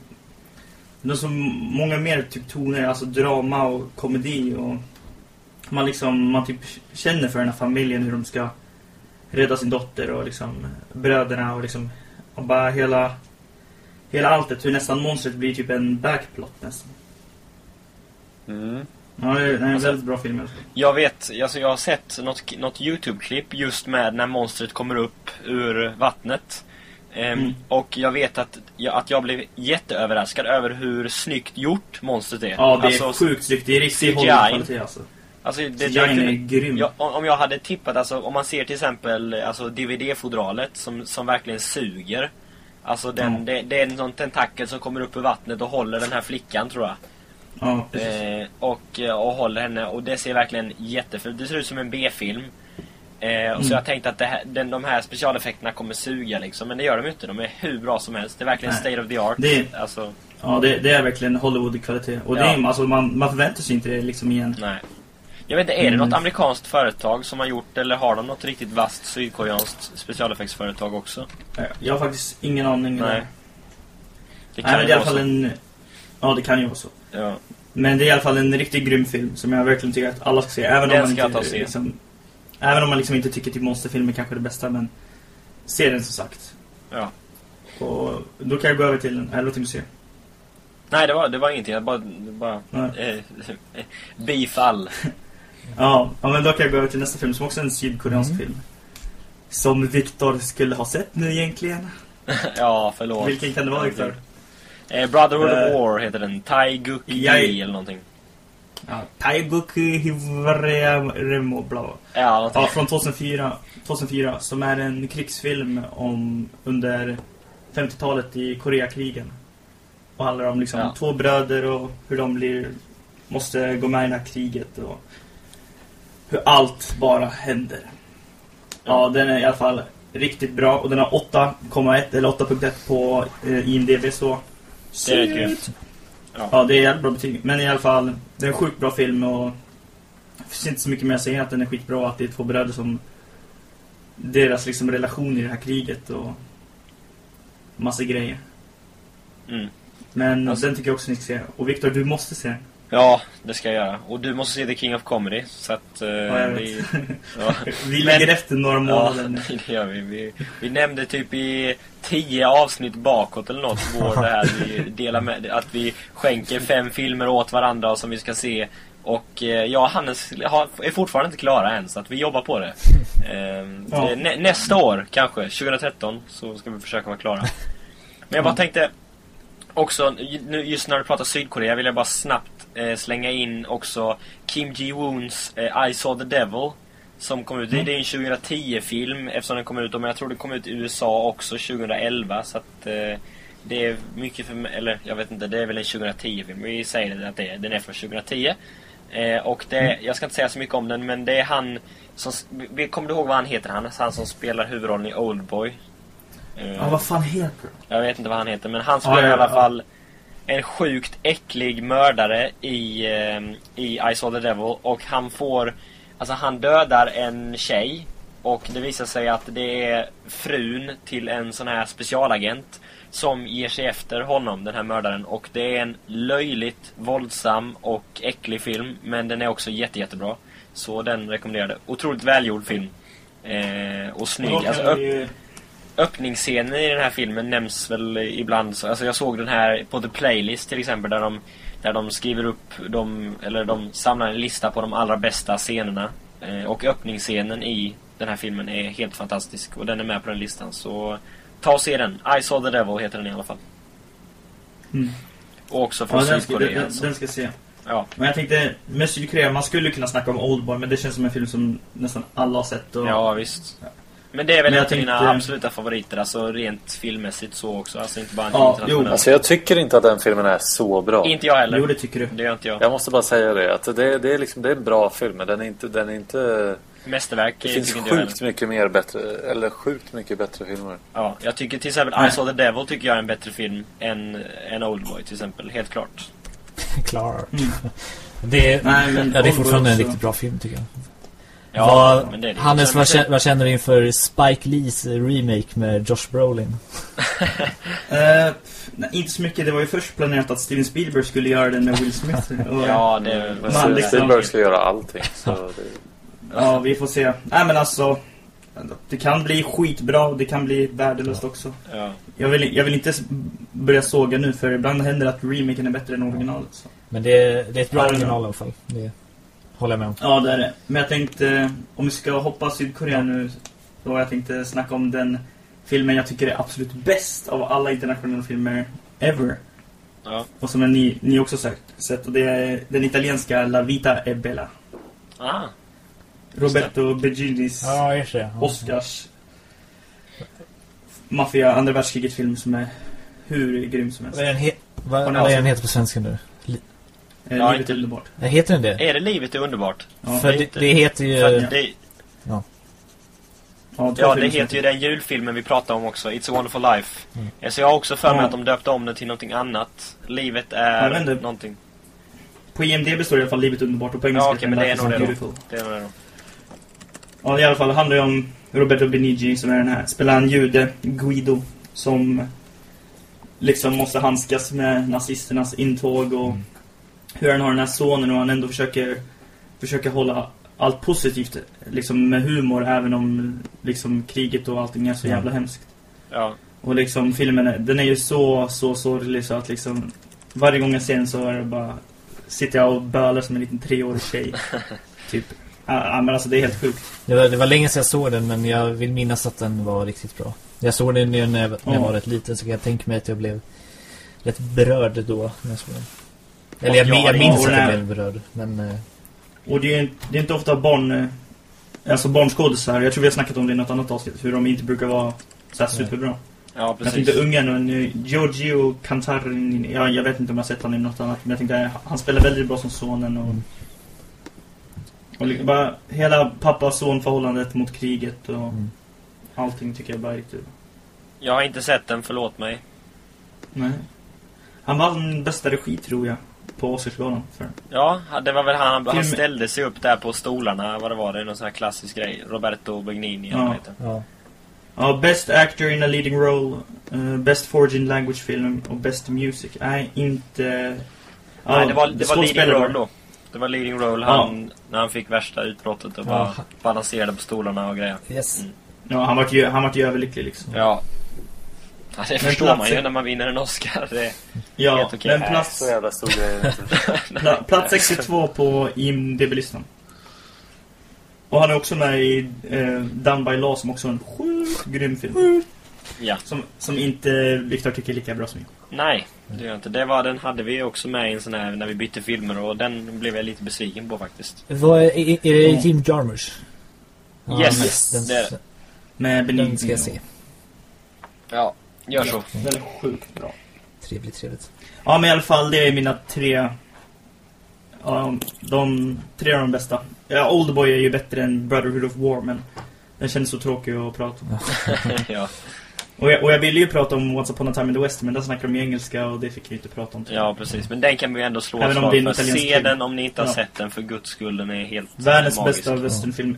E: Har så många mer typ toner, alltså drama och komedi och... Man liksom, man typ känner för den här familjen hur de ska rädda sin dotter och liksom bröderna och liksom... Och bara hela... Hela alltet, hur nästan monstret blir typ en backplot nästan.
D: Mm.
E: Ja, det är, det är en
C: Alltså-
E: väldigt bra film. Alltså.
C: Jag vet, alltså jag har sett något, något YouTube-klipp just med när monstret kommer upp ur vattnet. Ehm,
E: Mm.
C: Och jag vet att jag, att jag blev jätteöverraskad över hur snyggt gjort monstret är.
E: Ja, det är
C: alltså,
E: sjukt snyggt. Det är riktig
C: CGI.
E: Hollywood-kvalitet alltså.
C: Alltså, det, det,
E: CGI är
C: kunde-
E: grym.
C: Ja, om jag hade tippat, alltså om man ser till exempel alltså DVD-fodralet som, som verkligen suger. Alltså den,
E: Ja.
C: det, det är en sån tentakel som kommer upp ur vattnet och håller den här flickan tror jag.
E: Ja, precis.
C: Eh, och, och håller henne och det ser verkligen jättefult Det ser ut som en B-film. Eh, och Så
E: Mm.
C: jag tänkte att det här, den, de här specialeffekterna kommer suga liksom. Men det gör de inte. De är hur bra som helst. Det är verkligen
E: Nej.
C: state of the art.
E: Det-
C: Alltså,
E: Ja, det, det är verkligen Hollywood-kvalitet. Och det
C: Ja.
E: är, alltså, man, man förväntar sig inte det liksom igen.
C: nej. Jag vet inte, är det
E: Mm.
C: något amerikanskt företag som har gjort eller har de något riktigt vasst sydkoreanskt specialeffektsföretag också?
E: Jag har faktiskt ingen aning.
C: Nej. Det
E: Nej, men det är i alla fall
C: så.
E: en... Ja, det kan ju vara så.
C: Ja.
E: Men det är i alla fall en riktigt grym film som jag verkligen tycker att alla ska se. Även
C: Den
E: om man
C: ska jag
E: inte,
C: ta och se.
E: Liksom, även om man liksom inte tycker typ monsterfilmer kanske är det bästa, men se den som sagt.
C: ja.
E: Och då kan jag gå över till en... Mig se.
C: Nej, det var, det var ingenting. Jag bara... bara eh, bifall.
E: Ja, ja, men då kan jag gå över till nästa film som också är en sydkoreansk
B: Mm.
E: film. Som Viktor skulle ha sett nu egentligen.
C: ja, förlåt.
E: Vilken kan det vara Viktor?
C: Eh, Brotherhood
E: Eh,
C: of War heter den. Taigukki
E: jag-
C: eller någonting.
E: Ja, Taibuku Hivaremo bla bla.
C: Ja.
E: Ja, från 2004, 2004 som är en krigsfilm om under 50-talet i Koreakrigen. Och handlar om liksom
C: Ja.
E: två bröder och hur de blir måste gå med i det här kriget och hur allt bara händer. Ja, den är i alla fall riktigt bra och den har 8,1 eller 8.1 på eh, IMDB så...
C: Det ju.
E: Ja, det är jävligt bra betyg. Men i alla fall, det är en sjukt bra film och det finns inte så mycket mer att säga att den är skitbra att det är två bröder som deras liksom relation i det här kriget och massa grejer.
C: Mm.
E: Men
C: Alltså-
E: den tycker jag också ni ska se. Och Viktor, du måste se den.
C: Ja, det ska jag göra. Och du måste se The King of Comedy. Så att... eh,
E: Ja,
C: vi, ja.
E: Vi lägger efter några
C: Ja,
E: månader
C: det gör vi. vi. Vi nämnde typ i tio avsnitt bakåt eller något vår det här vi delar med att vi skänker fem filmer åt varandra som vi ska se. Och eh, jag och Hannes är fortfarande inte klara än så att vi jobbar på det. Ehm,
E: Ja.
C: nä, nästa år kanske, 2013, så ska vi försöka vara klara. Men jag bara tänkte också, nu, just när du pratar Sydkorea vill jag bara snabbt eh, slänga in också Kim Ji-Woons eh, I saw the devil. Som kom ut, det, det är en 2010-film eftersom den kom ut, men jag tror det kom ut i USA också 2011 så att eh, det är mycket för mig, eller jag vet inte, det är väl en 2010-film. Vi säger att det är, den är från 2010. Eh, och det, jag ska inte säga så mycket om den, men det är han som, kommer du ihåg vad han heter? Han, han som spelar huvudrollen i Oldboy.
E: Ja, vad fan heter det?
C: jag vet inte vad han heter, men han spelar
E: ja,
C: i alla fall en sjukt äcklig mördare i, eh, i I saw the devil. Och han får... Alltså han dödar en tjej. Och det visar sig att det är frun till en sån här specialagent som ger sig efter honom, den här mördaren. Och det är en löjligt våldsam och äcklig film. Men den är också jätte, jättebra. Så den rekommenderade. Otroligt välgjord film. Eh, och snygg. Alltså,
E: ju-
C: öppningsscenen i den här filmen nämns väl ibland. Så, alltså jag såg den här på The Playlist till exempel där de, där de skriver upp de, eller de samlar en lista på de allra bästa scenerna. Eh, och öppningsscenen i den här filmen är helt fantastisk och den är med på den listan. Så ta och se den. I saw the devil heter den i alla fall.
E: Mm.
C: Och också
E: Ja,
C: från
E: den ska,
C: Sydkorea.
E: den,
C: så.
E: den ska se.
C: Ja.
E: Men jag tänkte, med Sydkorea, man skulle kunna snacka om Oldboy, men det känns som en film som nästan alla har sett. Och,
C: ja, visst. Men det är väl inte dina
E: tänkte-
C: absoluta favoriter, alltså rent filmmässigt så också. Alltså inte bara en
E: Ja, jo.
D: Alltså jag tycker inte att den filmen är så bra.
C: Inte jag heller.
E: Jo, det tycker du.
C: Det gör inte jag.
D: Jag måste bara säga det. Att det, det, är liksom, det är en bra film, men den är inte... Den är inte
C: Mästerverk
D: det finns sjukt mycket mer bättre, eller sjukt mycket bättre filmer.
C: Ja, jag tycker till exempel
E: Nej.
C: I saw the devil tycker jag är en bättre film än, än Oldboy till exempel. Helt klart.
B: Klar.
E: Mm.
B: Det, är,
E: Nej, men
B: ja, det är
E: Oldboy
B: fortfarande en
E: också.
B: riktigt bra film tycker jag.
C: Ja,
B: vad,
C: men det är det.
B: Hannes, vad,
C: Sen-
B: kä- vad känner du inför Spike Lees remake med Josh Brolin?
E: Eh, nej, inte så mycket. Det var ju först planerat att Steven Spielberg skulle göra den med Will Smith. Och,
C: Ja, det
E: Man,
D: Steven
E: liksom-
D: Spielberg ska göra allting. Så det,
E: ja, vi får se. Nej, men alltså. Det kan bli skitbra och det kan bli värdelöst också.
C: Ja.
E: Jag vill, jag vill inte börja såga nu, för ibland händer det att remaken är bättre än originalet. Så.
B: Men det, det är ett bra original i alla fall. Det håller jag med om.
E: Ja, det är det. Men jag tänkte, om vi ska hoppa Sydkorea nu, då jag tänkte snacka om den filmen jag tycker är absolut bäst av alla internationella filmer ever.
C: Ja.
E: Och som ni, ni också sagt, sett. Och det är den italienska La Vita e Bella.
C: Ah,
E: Roberto
B: just det. Ja.
E: Oscars maffia andra världskriget film som är hur grym som helst.
B: Vad är den, he- vad,
E: Har ni
B: vad är den heter på svenska nu?
E: Eh,
C: Ja,
E: Livet
C: inte-
E: är underbart.
B: Eh, Heter den det?
C: är det livet är underbart?
E: Ja,
B: För
C: det är
B: det, det heter ju...
E: Ja.
C: det,
E: ja,
C: ja, det heter ju den julfilmen vi pratade om också, It's a wonderful life.
B: Mm.
C: Så jag har också för mig
E: Ja.
C: att de döpte om den till någonting annat. Livet är någonting.
E: På IMDB står det i alla fall Livet är underbart och på engelska
C: Ja, okej, men det är nog det då.
E: beautiful.
C: Det är nog det då.
E: Ja, i alla fall det handlar ju om Roberto Benigni som är den här, spelar en jude, Guido, som liksom måste handskas med nazisternas intåg och
B: Mm.
E: Hur han har den här sonen och han ändå försöker, försöker hålla allt positivt liksom med humor även om liksom kriget och allting är så
B: Ja.
E: jävla hemskt.
C: Ja.
E: Och liksom filmen, är, den är ju så, så sorglig så att liksom varje gång jag ser den så är det bara sitter jag och bölar som en liten treårig tjej. typ. Ja, men alltså det är helt sjukt.
B: Det var, det var länge sedan jag såg den men jag vill minnas att den var riktigt bra. Jag såg den när jag, när jag
E: Ja.
B: var rätt liten så kan jag tänka mig att jag blev rätt berörd då när jag såg den. Eller
C: Och
B: jag,
C: jag
B: jag, minns att jag blev berörd. Men eh,
E: Och det är, det är inte ofta barn... eh, Alltså barnskådisar, jag tror vi har snackat om det i något annat avsnitt, hur de inte brukar vara så här superbra.
C: Ja,
E: Jag tänkte Ungern och eh, Giorgio Cantarini. Ja, jag vet inte om jag har sett honom i något annat. Men jag tänkte han spelar väldigt bra som sonen. Och, och liksom bara hela pappa-son förhållandet mot kriget och
B: Mm.
E: allting tycker jag bara är riktigt bra.
C: Jag har inte sett den, förlåt mig.
E: Nej. Han vann bästa regi tror jag. På Oscarsgalan.
C: Ja, det var väl han, han
E: Film-
C: ställde sig upp där på stolarna, vad det var, det är någon sån här klassisk grej. Roberto Benigni,
E: Ja.
C: ja. heter.
B: Ja.
E: Ja, Best Actor in a Leading Role, eh, Best Foreign Language Film och Best Music. Nej, inte... Ja,
C: Nej, det var, det var leading role då. Det var leading role,
E: Ja.
C: han, när han fick värsta utbrottet och
B: Ja.
C: bara balanserade på stolarna och grejer.
B: Yes.
C: Mm.
E: Ja, han vart ju, han ju överlycklig liksom.
C: Ja. Ja det
E: Men
C: förstår man ju när man vinner en Oscar. Det,
E: Ja,
C: Helt okej.
E: men
D: Nej,
E: plats,
D: så jävla stor grej.
E: pla, plats 62 på IMDB-listan. Och han är också med i eh, Down by Law som också är en sjukt grym film.
C: ja.
E: Som, som inte Viktor tycker är lika bra som jag.
C: Nej, det gör inte. Det var, den hade vi också med i en sån här när vi bytte filmer och den blev jag lite besviken på faktiskt.
B: Vad är, är är det Jim Jarmusch?
C: Yes,
B: den,
C: det är det.
E: Med Benigni.
B: den ska jag se.
C: Ja, gör så.
E: Den är sjukt bra.
B: Trevligt, trevligt.
E: Ja, men i alla fall, det är mina tre... Ja, de tre av de bästa. Ja, Oldboy är ju bättre än Brotherhood of War, men den kändes så tråkig att prata om.
C: ja.
E: Och jag, och jag ville ju prata om Once upon a time in the West, men där snackar de ju engelska och det fick vi inte prata om.
C: ja, precis. Men den kan vi ändå slå
E: Även
C: slag
E: det är en
C: för. Se
E: film.
C: den om ni inte har
E: Ja.
C: sett den, för guds skull. Den är helt
E: Världens
C: magisk.
E: bästa westernfilm.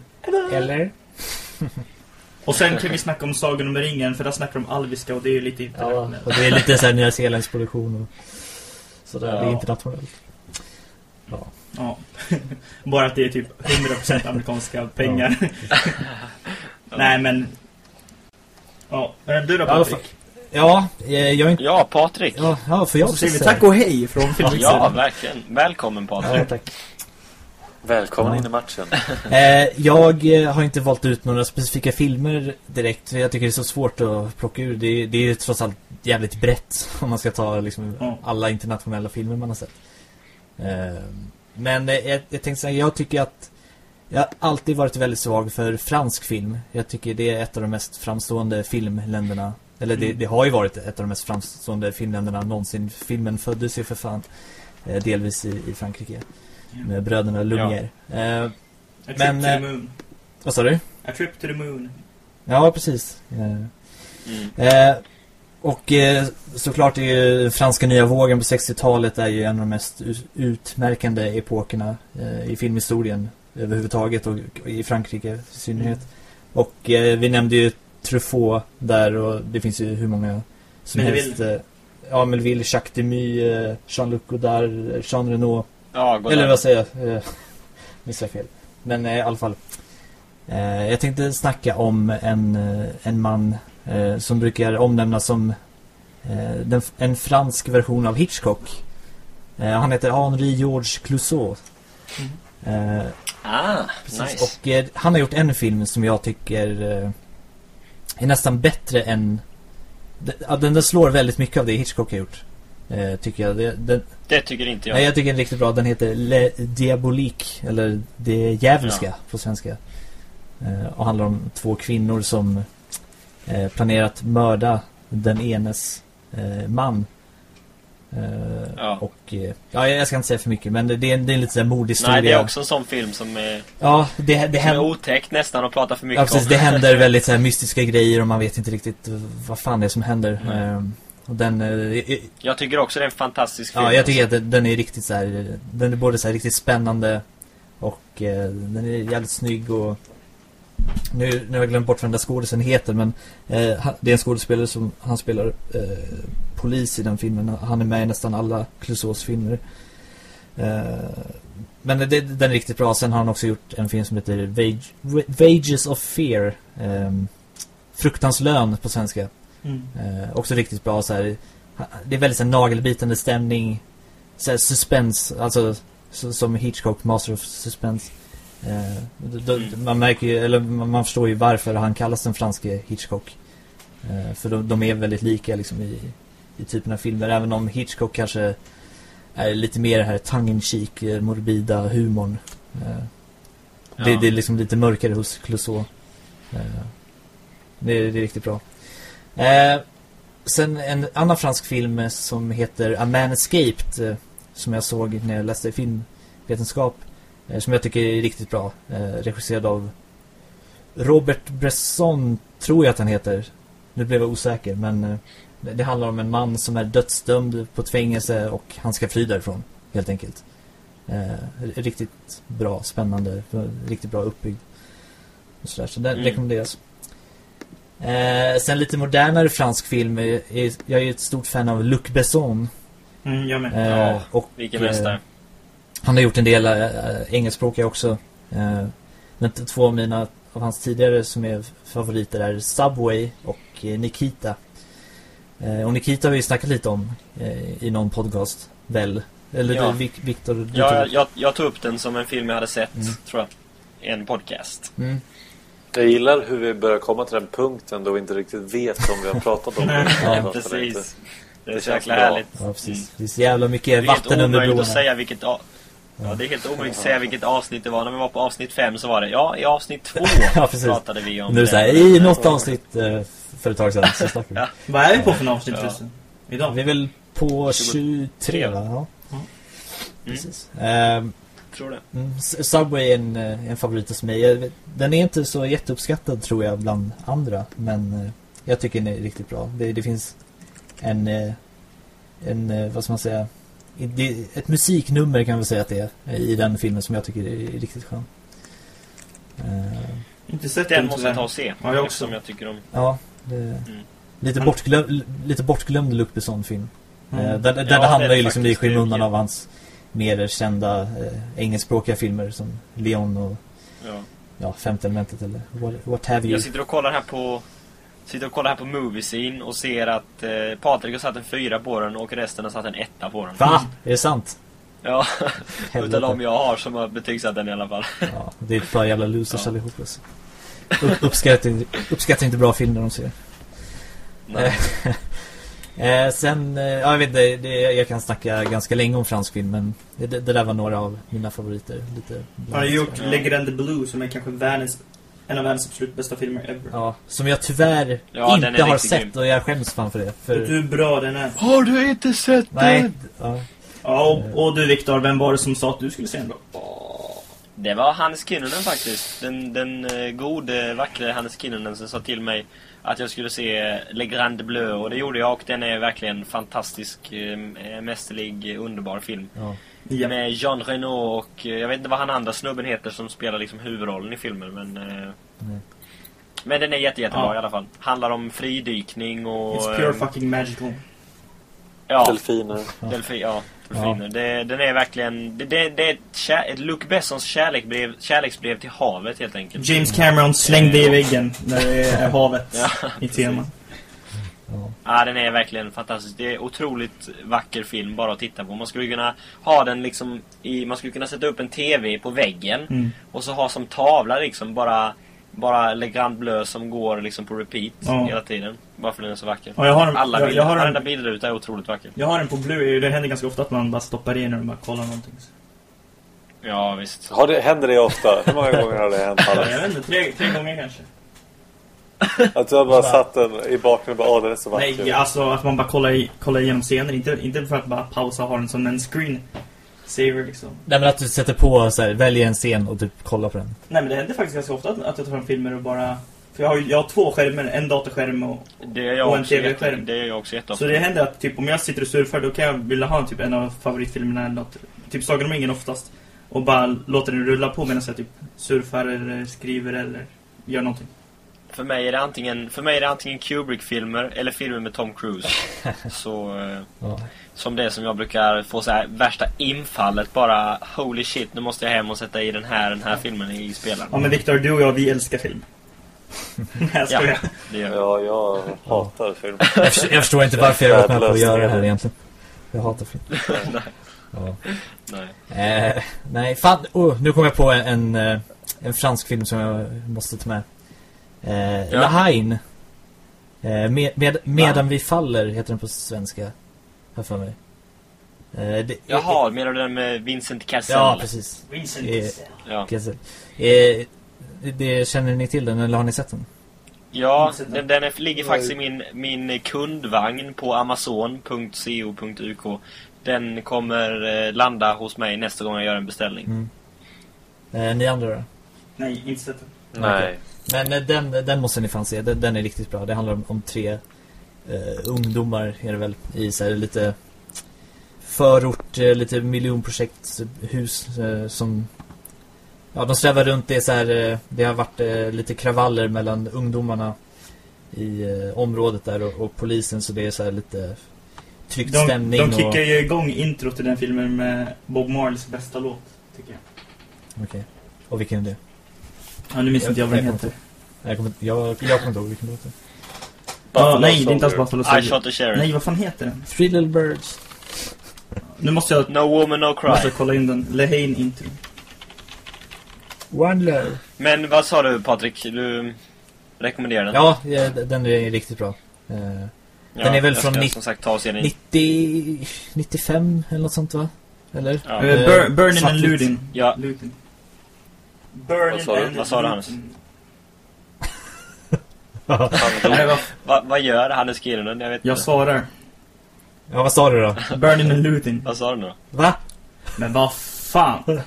B: Eller?
E: Och sen kan vi snacka om Sagan om ringen, för där snackar de alviska och det är ju lite
B: Ja,
E: internationellt.
B: och det är lite såhär Nya Zeelands produktion och sådär. Det är
C: Ja.
B: internationellt. Ja.
E: Ja. Bara att det är typ 100% amerikanska pengar. Nej, men... Ja, du då
B: Ja,
E: Patrik?
B: Ja, eh, jag är inte...
C: Ja, Patrik.
B: Ja, ja för jag
E: säger vi tack och hej från Filmixen.
C: Ja, verkligen. Välkommen Patrik.
B: Ja, tack.
D: Välkommen
B: Ja.
D: in i matchen.
B: Eh, jag eh, har inte valt ut några specifika filmer direkt. för Jag tycker det är så svårt att plocka ur. Det är, det är ju trots allt jävligt brett om man ska ta liksom,
E: Ja.
B: alla internationella filmer man har sett. Eh, men eh, jag, jag tänkte säga, jag tycker att jag har alltid varit väldigt svag för fransk film. Jag tycker det är ett av de mest framstående filmländerna. Eller det,
E: Mm.
B: det har ju varit ett av de mest framstående filmländerna någonsin. Filmen föddes ju för fan. Eh, delvis i, i Frankrike. Med bröderna Lumière. Eh,
E: A trip
B: Men,
E: to the moon.
B: vad sa du?
E: A trip to the moon.
B: Ja, precis. Eh,
C: Mm.
B: Eh, och såklart är ju franska nya vågen på 60-talet är ju en av de mest utmärkande epokerna i filmhistorien överhuvudtaget och i Frankrike i synnerhet. Och eh, vi nämnde ju Truffaut där och det finns ju hur många som
E: Melville.
B: helst. Ja, Melville, Jacques Demy, Jean-Luc Godard, Jean Reno.
C: Ja,
B: Eller vad säger jag? Eh, Missar fel. Men eh, i alla fall. Eh, jag tänkte snacka om en, eh, en man eh, som brukar omnämnas som den, en fransk version av Hitchcock. Han heter Henri Georges Clouseau. Eh,
C: Ah,
B: precis.
C: nice.
B: Och han har gjort en film som jag tycker är nästan bättre än... Den slår väldigt mycket av det Hitchcock har gjort. Eh, tycker jag. Det, den,
C: Det tycker inte jag.
B: Nej, jag tycker den är riktigt bra. Den heter Le Diabolique, eller Det Djävulska
C: Ja.
B: på svenska. Eh, och handlar om två kvinnor som eh, att mörda den enes eh, man. Eh,
C: Ja.
B: Och, eh, ja, jag ska inte säga för mycket, men det, det är, en- det är en lite sån mordhistoria.
C: Nej, det är också en sån film som är,
B: Ja, det, det
C: som är
B: händer...
C: otäck nästan att prata för mycket
B: Ja, precis.
C: om.
B: Det händer väldigt så mystiska grejer och man vet inte riktigt vad fan det är som händer.
C: Nej.
B: Och den... eh,
C: Jag tycker också det är en fantastisk film.
B: Ja, jag tycker att den, är riktigt så här, den är både så här riktigt spännande och eh, den är jävligt snygg och nu, nu har jag glömt bort vad den där skådespelaren heter men eh, det är en skådespelare som, han spelar eh, polis i den filmen. Han är med i nästan alla Clouseaus filmer. Eh, men det, den är riktigt bra. Sen har han också gjort en film som heter Vage, Vages of Fear. Eh, Fruktanslön på svenska.
E: Mm.
B: Eh, också riktigt bra så här. Det är väldigt så här, nagelbitande stämning. Så här, suspense, alltså så, som Hitchcock, Master of Suspense. Eh, då,
C: Mm.
B: Man märker ju, eller man, förstår ju varför han kallas den franske Hitchcock. Eh, för de, de är väldigt lika liksom i, i typen av filmer. Även om Hitchcock kanske är lite mer det här tongue-in-cheek, eh, morbida humorn. Eh, det,
C: Ja.
B: det är liksom lite mörkare hos Clouseau. Eh, det, det är riktigt bra. Eh, sen en annan fransk film som heter A Man Escaped eh, som jag såg när jag läste filmvetenskap eh, som jag tycker är riktigt bra. Eh, regisserad av Robert Bresson tror jag att han heter. Nu blev jag osäker men eh, det handlar om en man som är dödsdömd på ett fängelse och han ska fly därifrån helt enkelt. Eh, riktigt bra, spännande, riktigt bra uppbyggd. Och sådär, så den
C: Mm.
B: rekommenderas. Eh, sen lite modernare fransk film. eh, är- Jag är ett stort fan av Luc Besson.
E: Mm, jag med.
B: Eh,
C: Ja,
B: och,
C: Vilken
B: eh,
C: mästare.
B: han har gjort en del äh, engelskspråkiga också. Eh, men två av mina av hans tidigare som är favoriter är Subway och eh, Nikita. Eh, och Nikita har vi snackat lite om eh, i någon podcast, väl? Eller
C: Ja.
B: du, Vic- Victor, du
C: Jag,
B: tog-
C: jag, jag tog upp den som en film jag hade sett,
B: Mm.
C: tror jag. I en podcast.
B: Mm.
D: Jag gillar hur vi börjar komma till den punkten då vi inte riktigt vet om vi har pratat om det.
B: Ja.
C: Precis. Det är
D: Det
C: så
D: känns
C: jäkla härligt.
B: Ja, precis. Det är så jävla
C: Det
B: mycket
C: är
B: vatten under
C: omöjligt
B: broarna.
C: att säga vilket... A- ja, det är helt omöjligt att säga vilket avsnitt det var. När vi var på avsnitt fem så var det, ja, i avsnitt två
B: Ja,
C: pratade vi om
B: Nu är det så här,
C: det.
B: i något avsnitt eh, för ett tag sedan så snackade vi.
C: Ja.
E: Vad är vi på för avsnitt
C: Ja.
E: Idag?
B: Vi är väl på 23 va? Ja.
E: Mm.
B: Precis. Ehm,
C: Tror det.
B: Mm, Subway är en, eh, en favorit hos mig. Den är inte så jätteuppskattad tror jag bland andra. Men eh, jag tycker den är riktigt bra. Det, det finns en, eh, en, vad ska man säga, ett musiknummer kan vi säga att det är i den filmen som jag tycker är riktigt skön.
E: Inte sett
C: Den måste jag ta och se.
E: Ja, jag också.
C: Jag tycker om...
B: ja, det,
C: Mm.
B: lite, bortglöm, lite bortglömd Luc Besson-film.
E: Mm.
B: Där där
C: Ja,
B: det handlar
C: det är
B: ju liksom i skymundan av hans mer kända eh, engelskspråkiga filmer som Leon och
C: Ja.
B: ja, Femte elementet eller what, what have you.
C: Jag sitter och kollar här på... Sitter och kollar här på Moviescene och ser att eh, Patrik har satt en fyra på den och resten har satt en etta på den.
B: Va? Är det sant?
C: Ja,
B: Helvete.
C: de jag har som har betygsatt den i alla fall.
B: Ja, det är ett par jävla losers
C: Ja.
B: allihop alltså. Upp, uppskattar, uppskattar inte bra film när de ser.
C: Nej.
B: Eh, sen, eh, ja, jag vet inte, det, jag kan snacka ganska länge om fransk film men det, det där var några av mina favoriter. Lite
E: har gjort
C: Ja.
E: Le Grande Blue som är kanske världens, en av världens absolut bästa filmer ever.
B: Ja, som jag tyvär
C: Ja, den
B: inte
C: är
B: har sett
C: grym.
B: och jag skäms fan för det. För,
E: du hur bra den är?
C: Har du inte sett
B: nej, ja,
E: Ja, och, och du Viktor, vem var det som sa att du skulle se den då?
C: Det var Hannes Kinnunen faktiskt. Den, den eh, gode, vackra Hannes Kinnunen som sa till mig att jag skulle se Le Grande Bleu och det gjorde jag och den är verkligen fantastisk, eh, mästerlig, underbar film.
B: ja.
E: Ja.
C: Med Jean Reno och eh, jag vet inte vad han andra snubben heter som spelar liksom huvudrollen i filmen men...
B: Nej.
C: men den är jätte, jättebra
E: Ja.
C: i alla fall. Handlar om fridykning och...
E: It's pure fucking magical.
C: Ja,
D: Delfiner.
C: delfi, ja, delfiner. Det, den är verkligen... Det, det, det är ett, kär, ett Luc Bessons kärleksbrev, kärleksbrev till havet helt enkelt.
E: James Cameron slängde i väggen när det är havet
C: Ja,
E: i tema.
B: ja.
C: Ja, den är verkligen fantastisk. Det är otroligt vacker film bara att titta på. Man skulle kunna ha den liksom i... Man skulle kunna sätta upp en TV på väggen
E: Mm.
C: och så ha som tavla liksom bara... Bara Le Grand Bleu som går liksom på repeat
E: Ja.
C: hela tiden. Bara för den är så vacker.
E: Ja, jag har en,
C: Alla
E: jag,
C: bilder,
E: jag, har
C: varenda
E: en,
C: bildruta är otroligt vacker.
E: jag har en på Blu-ray det händer ganska ofta att man bara stoppar in och bara kollar någonting.
C: Ja, visst.
D: Har det, händer det ofta? Hur många gånger har det hänt?
E: Jag
D: Alex?
E: vet inte, tre, tre gånger kanske.
D: Att du har bara satt den i bakgrunden och bara, åh den är så vacker.
E: Nej, alltså att man bara kollar, i, kollar igenom scenen. Inte, inte för att bara pausa och ha den som en screen saver liksom.
B: Nej men att du sätter på så här, väljer en scen och typ kollar på den.
E: Nej men det händer faktiskt ganska ofta att, att jag tar fram filmer och bara... För jag har, jag har två skärmar, en datorskärm och... Och en TV-skärm.
C: det är jag också jätteofta.
E: Så det händer att typ om jag sitter och surfar då kan jag vilja ha typ en av favoritfilmerna eller något. Typ Sagan om ringen oftast. Och bara låter den rulla på medan jag typ surfar eller skriver eller gör någonting.
C: För mig är det antingen, för mig är det antingen Kubrick-filmer eller filmer med Tom Cruise. så... eh,
B: Ja.
C: Som det som jag brukar få så här värsta infallet bara Holy shit, nu måste jag hem och sätta i den här, den här filmen i spelaren.
E: Ja men Viktor, du och jag vi älskar film. Nej
C: Ja. Det gör jag.
D: Ja, jag hatar film.
B: Jag, förstår, jag förstår inte varför jag har gått med på att göra det här egentligen. Jag hatar film.
C: nej,
B: Ja.
C: nej.
B: Eh, nej, fan. Oh, nu kom jag på en, en, eh, en fransk film som jag måste ta med. Eh,
C: Ja.
B: La Haine. Eh, med, med, medan vi faller heter den på svenska. Här för mig. Eh, det,
C: Jaha, menar du den med Vincent Cassel?
B: Ja, precis.
E: Vincent
B: Eh,
E: Cassel.
C: Ja.
B: Cassel. Eh, det, känner ni till den eller har ni sett den?
C: Ja, den, den är, ligger faktiskt i min, min kundvagn på amazon.co.uk. Den kommer eh, landa hos mig nästa gång jag gör en beställning.
B: Mm. Eh, ni andra då?
E: Nej, inte sett den.
D: Nej.
B: Men eh, den, den måste ni fan se, den, den är riktigt bra. Det handlar om, om tre eh, ungdomar är det väl i så här, lite förort, eh, lite miljonprojekthus eh, som Ja, de strävar runt det så här, eh, det har varit eh, lite kravaller mellan ungdomarna i området där och, och polisen så det är så här lite tryckt
E: De,
B: stämning
E: de kickar
B: och...
E: ju igång intro till den filmen med Bob Marleys bästa låt, tycker jag.
B: Okej. Och vilken är det?
E: Ja, nu minns inte jag vad den
B: Jag-
E: heter.
B: Jag kommer, jag, jag kommer inte ihåg vilken låt det är.
E: Ja,
D: Buffalo
E: nej, det är inte alls
D: Soldier.
E: Buffalo
C: I
E: Soldier.
C: shot sheriff.
E: Nej, vad fan heter den?
B: Three Little Birds.
E: Nu måste jag,
C: No woman, no cry.
E: måste jag kolla in den. Lehane intro.
B: One Love.
C: Men vad sa du Patrik? Du rekommenderar den?
B: Ja, ja, den är riktigt bra. Eh,
C: Ja,
B: den är väl
C: jag
B: från
C: ska, sagt ta och se den.
B: 90, 95 eller något sånt va? Eller?
C: Ja.
E: Eh, Bur Burning and. Looting.
C: Ja.
E: Looting. Burning
D: Vad sa du?
C: Vad sa du, Hannes?
E: Nej, vad,
C: Va, vad gör Hannes Kiruna? Jag vet
E: jag
C: inte.
E: svarar.
B: Ja, vad sa du då?
E: Burning and Looting.
C: Vad sa du nu?
B: Va?
E: Men vad fan?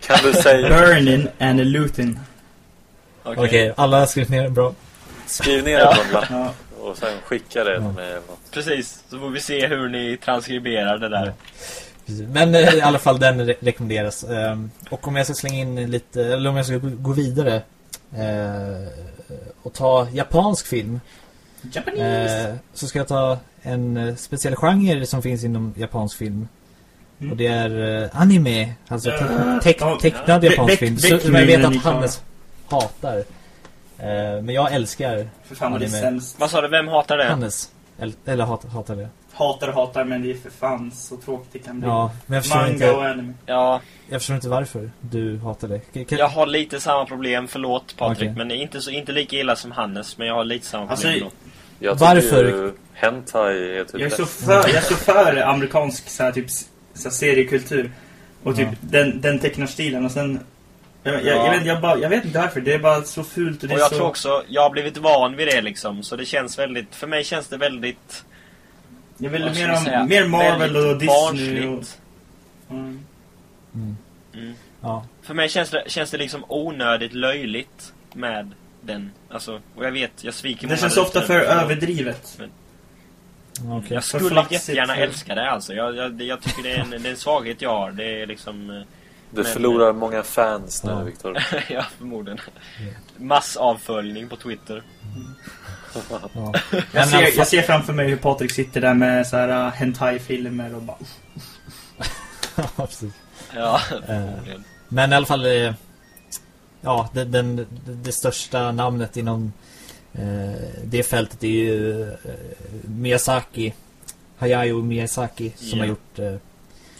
D: Kan du säga...
E: Burning and Looting.
B: Okej,
C: Okej.
B: alla har skrivit ner den bra.
D: Skriv ner
C: Ja.
D: det på en lapp
E: Ja.
D: och sen skicka det
B: Ja.
D: med något.
C: Precis, så får vi se hur ni transkriberar det där.
B: Precis. Men eh, i alla fall den re rekommenderas. Ehm, och om jag ska slänga in lite, eller om jag ska gå, vidare eh, och ta japansk film.
E: Japanese.
B: Eh, så ska jag ta en speciell genre som finns inom japansk film.
E: Mm.
B: Och det är anime, alltså te
E: Ja.
B: te tecknad japansk film.
E: mig
B: jag vet att. Hannes hatar. Men jag älskar
E: För fan
B: anime.
C: Vad sa du, vem hatar det?
B: Hannes. El eller hat hatar det.
E: Hatar och hatar men det är för fan så tråkigt det kan bli.
B: Ja, men jag förstår,
E: Manga
B: inte,
E: och anime.
C: Ja,
B: jag förstår inte varför du hatar det. Kan- kan-
C: jag har lite samma problem, förlåt Patrik,
B: Okej.
C: men inte, så, inte lika illa som Hannes, men jag har lite samma problem
E: Alltså.
D: Jag
B: Varför?
D: ju hentai är typ
E: Jag är så för, jag är så för amerikansk så här, typ, så här, seriekultur. Och typ
B: Ja.
E: den, den tecknarstilen och sen... Jag, jag,
C: Ja.
E: jag, vet, jag, bara, jag vet inte varför, det är bara så fult och det
C: Och
E: är
C: jag
E: så...
C: tror också, jag har blivit van vid det liksom, så det känns väldigt, för mig känns det väldigt...
E: jag vill mer, om,
C: säga,
E: mer Marvel och Disney och...
C: barnsligt.
E: Mm.
B: Mm.
C: Mm.
B: Ja.
C: För mig känns det, känns det liksom onödigt löjligt med den. Alltså, och jag vet, jag sviker
E: Det känns ofta för överdrivet.
B: Okej.
C: Jag
E: För
C: skulle
E: flaxigt
C: jättegärna
E: för-
C: älska det alltså. Jag, jag, jag tycker det är, en, det är en svaghet jag har. Det är liksom... eh,
D: Du
C: Men-
D: förlorar många fans nu,
B: Ja.
D: Viktor.
C: ja, förmodligen. Massavföljning på Twitter.
B: Ja.
E: Jag ser, jag ser framför mig hur Patrik sitter där med så här uh, hentai-filmer och bara...
B: Ja, precis.
C: Ja,
B: Eh,
C: förmodligen.
B: Men i alla fall eh, Ja, den, den, det största namnet inom eh, det fältet är ju eh, Miyazaki Hayao Miyazaki som
C: Ja.
B: har gjort eh,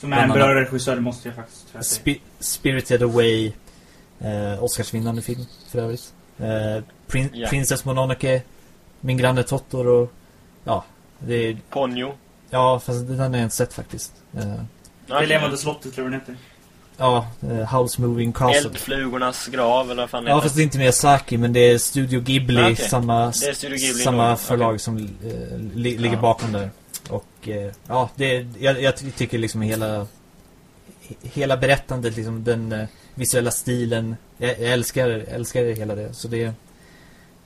E: Som är en bra regissör, det måste jag faktiskt säga.
B: Spi- Spirited Away eh, Oscarsvinnande film för övrigt eh, Prin-
C: Ja.
B: Princess Mononoke Min granne Totoro Ja, det är,
C: Ponyo.
B: ja fast den har jag inte sett faktiskt eh,
E: Det levande slottet tror jag den heter.
B: Ja, eh, House Moving Castle
C: Eldflugornas grav eller vad fan det
B: Ja fast det är inte Miyazaki men det är Studio Ghibli,
C: Ah, okej.
B: samma,
C: Det är Studio Ghibli
B: samma förlag
C: Okej.
B: som eh, li, ligger
C: Ja.
B: bakom där. Och eh, ja, det, jag, jag ty- tycker liksom hela hela berättandet, liksom den eh, visuella stilen. Jag, jag älskar, älskar hela det. Så det,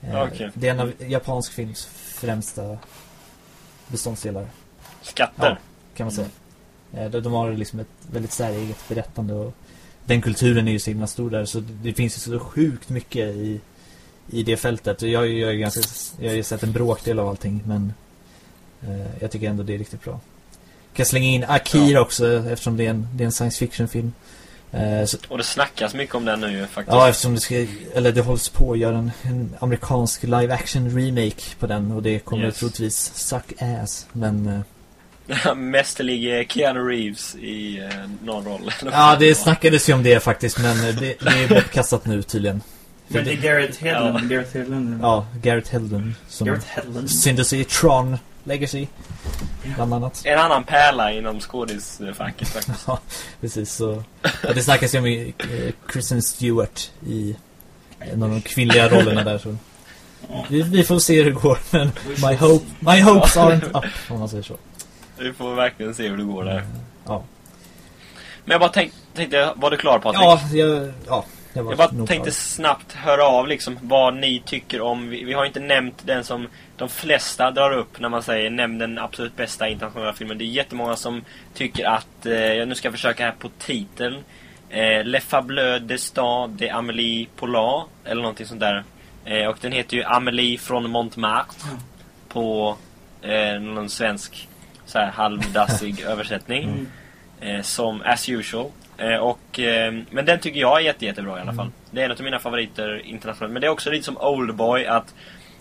B: eh,
C: Okej.
B: det är en av japansk films främsta beståndsdelar
C: Skatter.
B: Ja. kan man säga. Eh, de, har liksom ett väldigt säreget berättande och den kulturen är ju så himla stor där så det, finns ju så sjukt mycket i, i det fältet. Jag, jag, är ganska, jag har ju sett en bråkdel av allting men eh, jag tycker ändå det är riktigt bra. Kan slänga in Akira
C: Ja.
B: också eftersom det är en, det är en science fiction film. Eh, så,
C: Och det snackas mycket om den nu ju faktiskt.
B: ja, eftersom det ska, eller det hålls på att göra en, en amerikansk live action remake på den och det kommer
C: Yes.
B: troligtvis suck ass. Men eh,
C: Mästerlig Keanu Reeves i eh, någon roll.
B: Ja, det snackades ju om det faktiskt, men det, det är bortkastat nu tydligen. För
E: Men det är Garrett Hedlund.
C: Ja.
E: Garrett Hedlund.
B: ja, Garrett Hedlund som
E: Garrett Hedlund.
B: syntes i Tron Legacy, bland annat.
C: En annan pärla inom skådisfacket faktiskt.
B: Ja, precis. Så, och det snackas ju om eh, Kristen Stewart i en av de kvinnliga rollerna där. Så. Vi, vi får se hur det går, men my, hope, my hopes aren't up, om man säger så.
C: Vi får verkligen se hur det går där.
B: Ja,
C: Men jag bara tänk, tänkte, var du klar Patrik?
B: ja, jag, ja jag
C: bara
B: nog
C: tänkte snabbt höra av liksom vad ni tycker om, vi, vi har inte nämnt den som de flesta drar upp när man säger nämn den absolut bästa internationella filmen. Det är jättemånga som tycker att, eh, jag nu ska jag försöka här på titeln, eh, Le Fableux d'Estan de Amélie Poulain, eller någonting sånt där. Eh, och den heter ju Amélie från Montmartre på eh, någon svensk så här halvdassig översättning. Eh, som as usual. Eh, och, eh, men den tycker jag är jätte, jättebra i alla fall. Det är en av mina favoriter internationellt. Men det är också lite som Oldboy att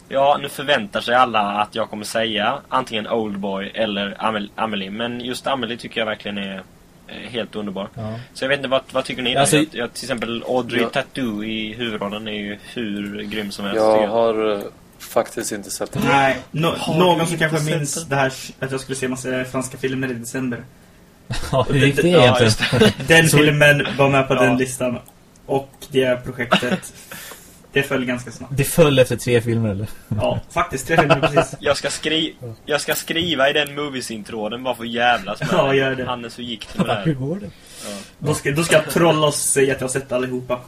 C: Ja, nu förväntar sig alla att jag kommer säga antingen Oldboy eller Amel- Amelie. Men just Amelie tycker jag verkligen är eh, helt underbar.
B: Ja.
C: Så jag vet inte, vad, vad tycker ni?
B: Alltså-
C: jag, jag, till exempel Audrey
D: Ja.
C: Tattoo i huvudrollen är ju hur grym som helst.
D: Jag
C: jag.
D: har eh, faktiskt inte sett den.
E: Nej, no, någon som kanske minns det här att jag skulle se massa franska filmer i december.
B: Ja, hur gick det
C: Ja,
B: egentligen?
C: det.
E: Den
B: Så-
E: filmen var med på
C: Ja.
E: den listan. Och det projektet, det föll ganska snabbt.
B: Det föll efter tre filmer eller?
E: Ja, faktiskt. Tre filmer precis.
C: Jag ska, skri jag ska skriva i den movies-introden bara för att jävlas med
E: Ja, gör det.
C: Hannes, hur gick det med det
B: Hur
C: här?
B: går det?
E: Då ska, då ska jag trolla och säga att jag har sett allihopa.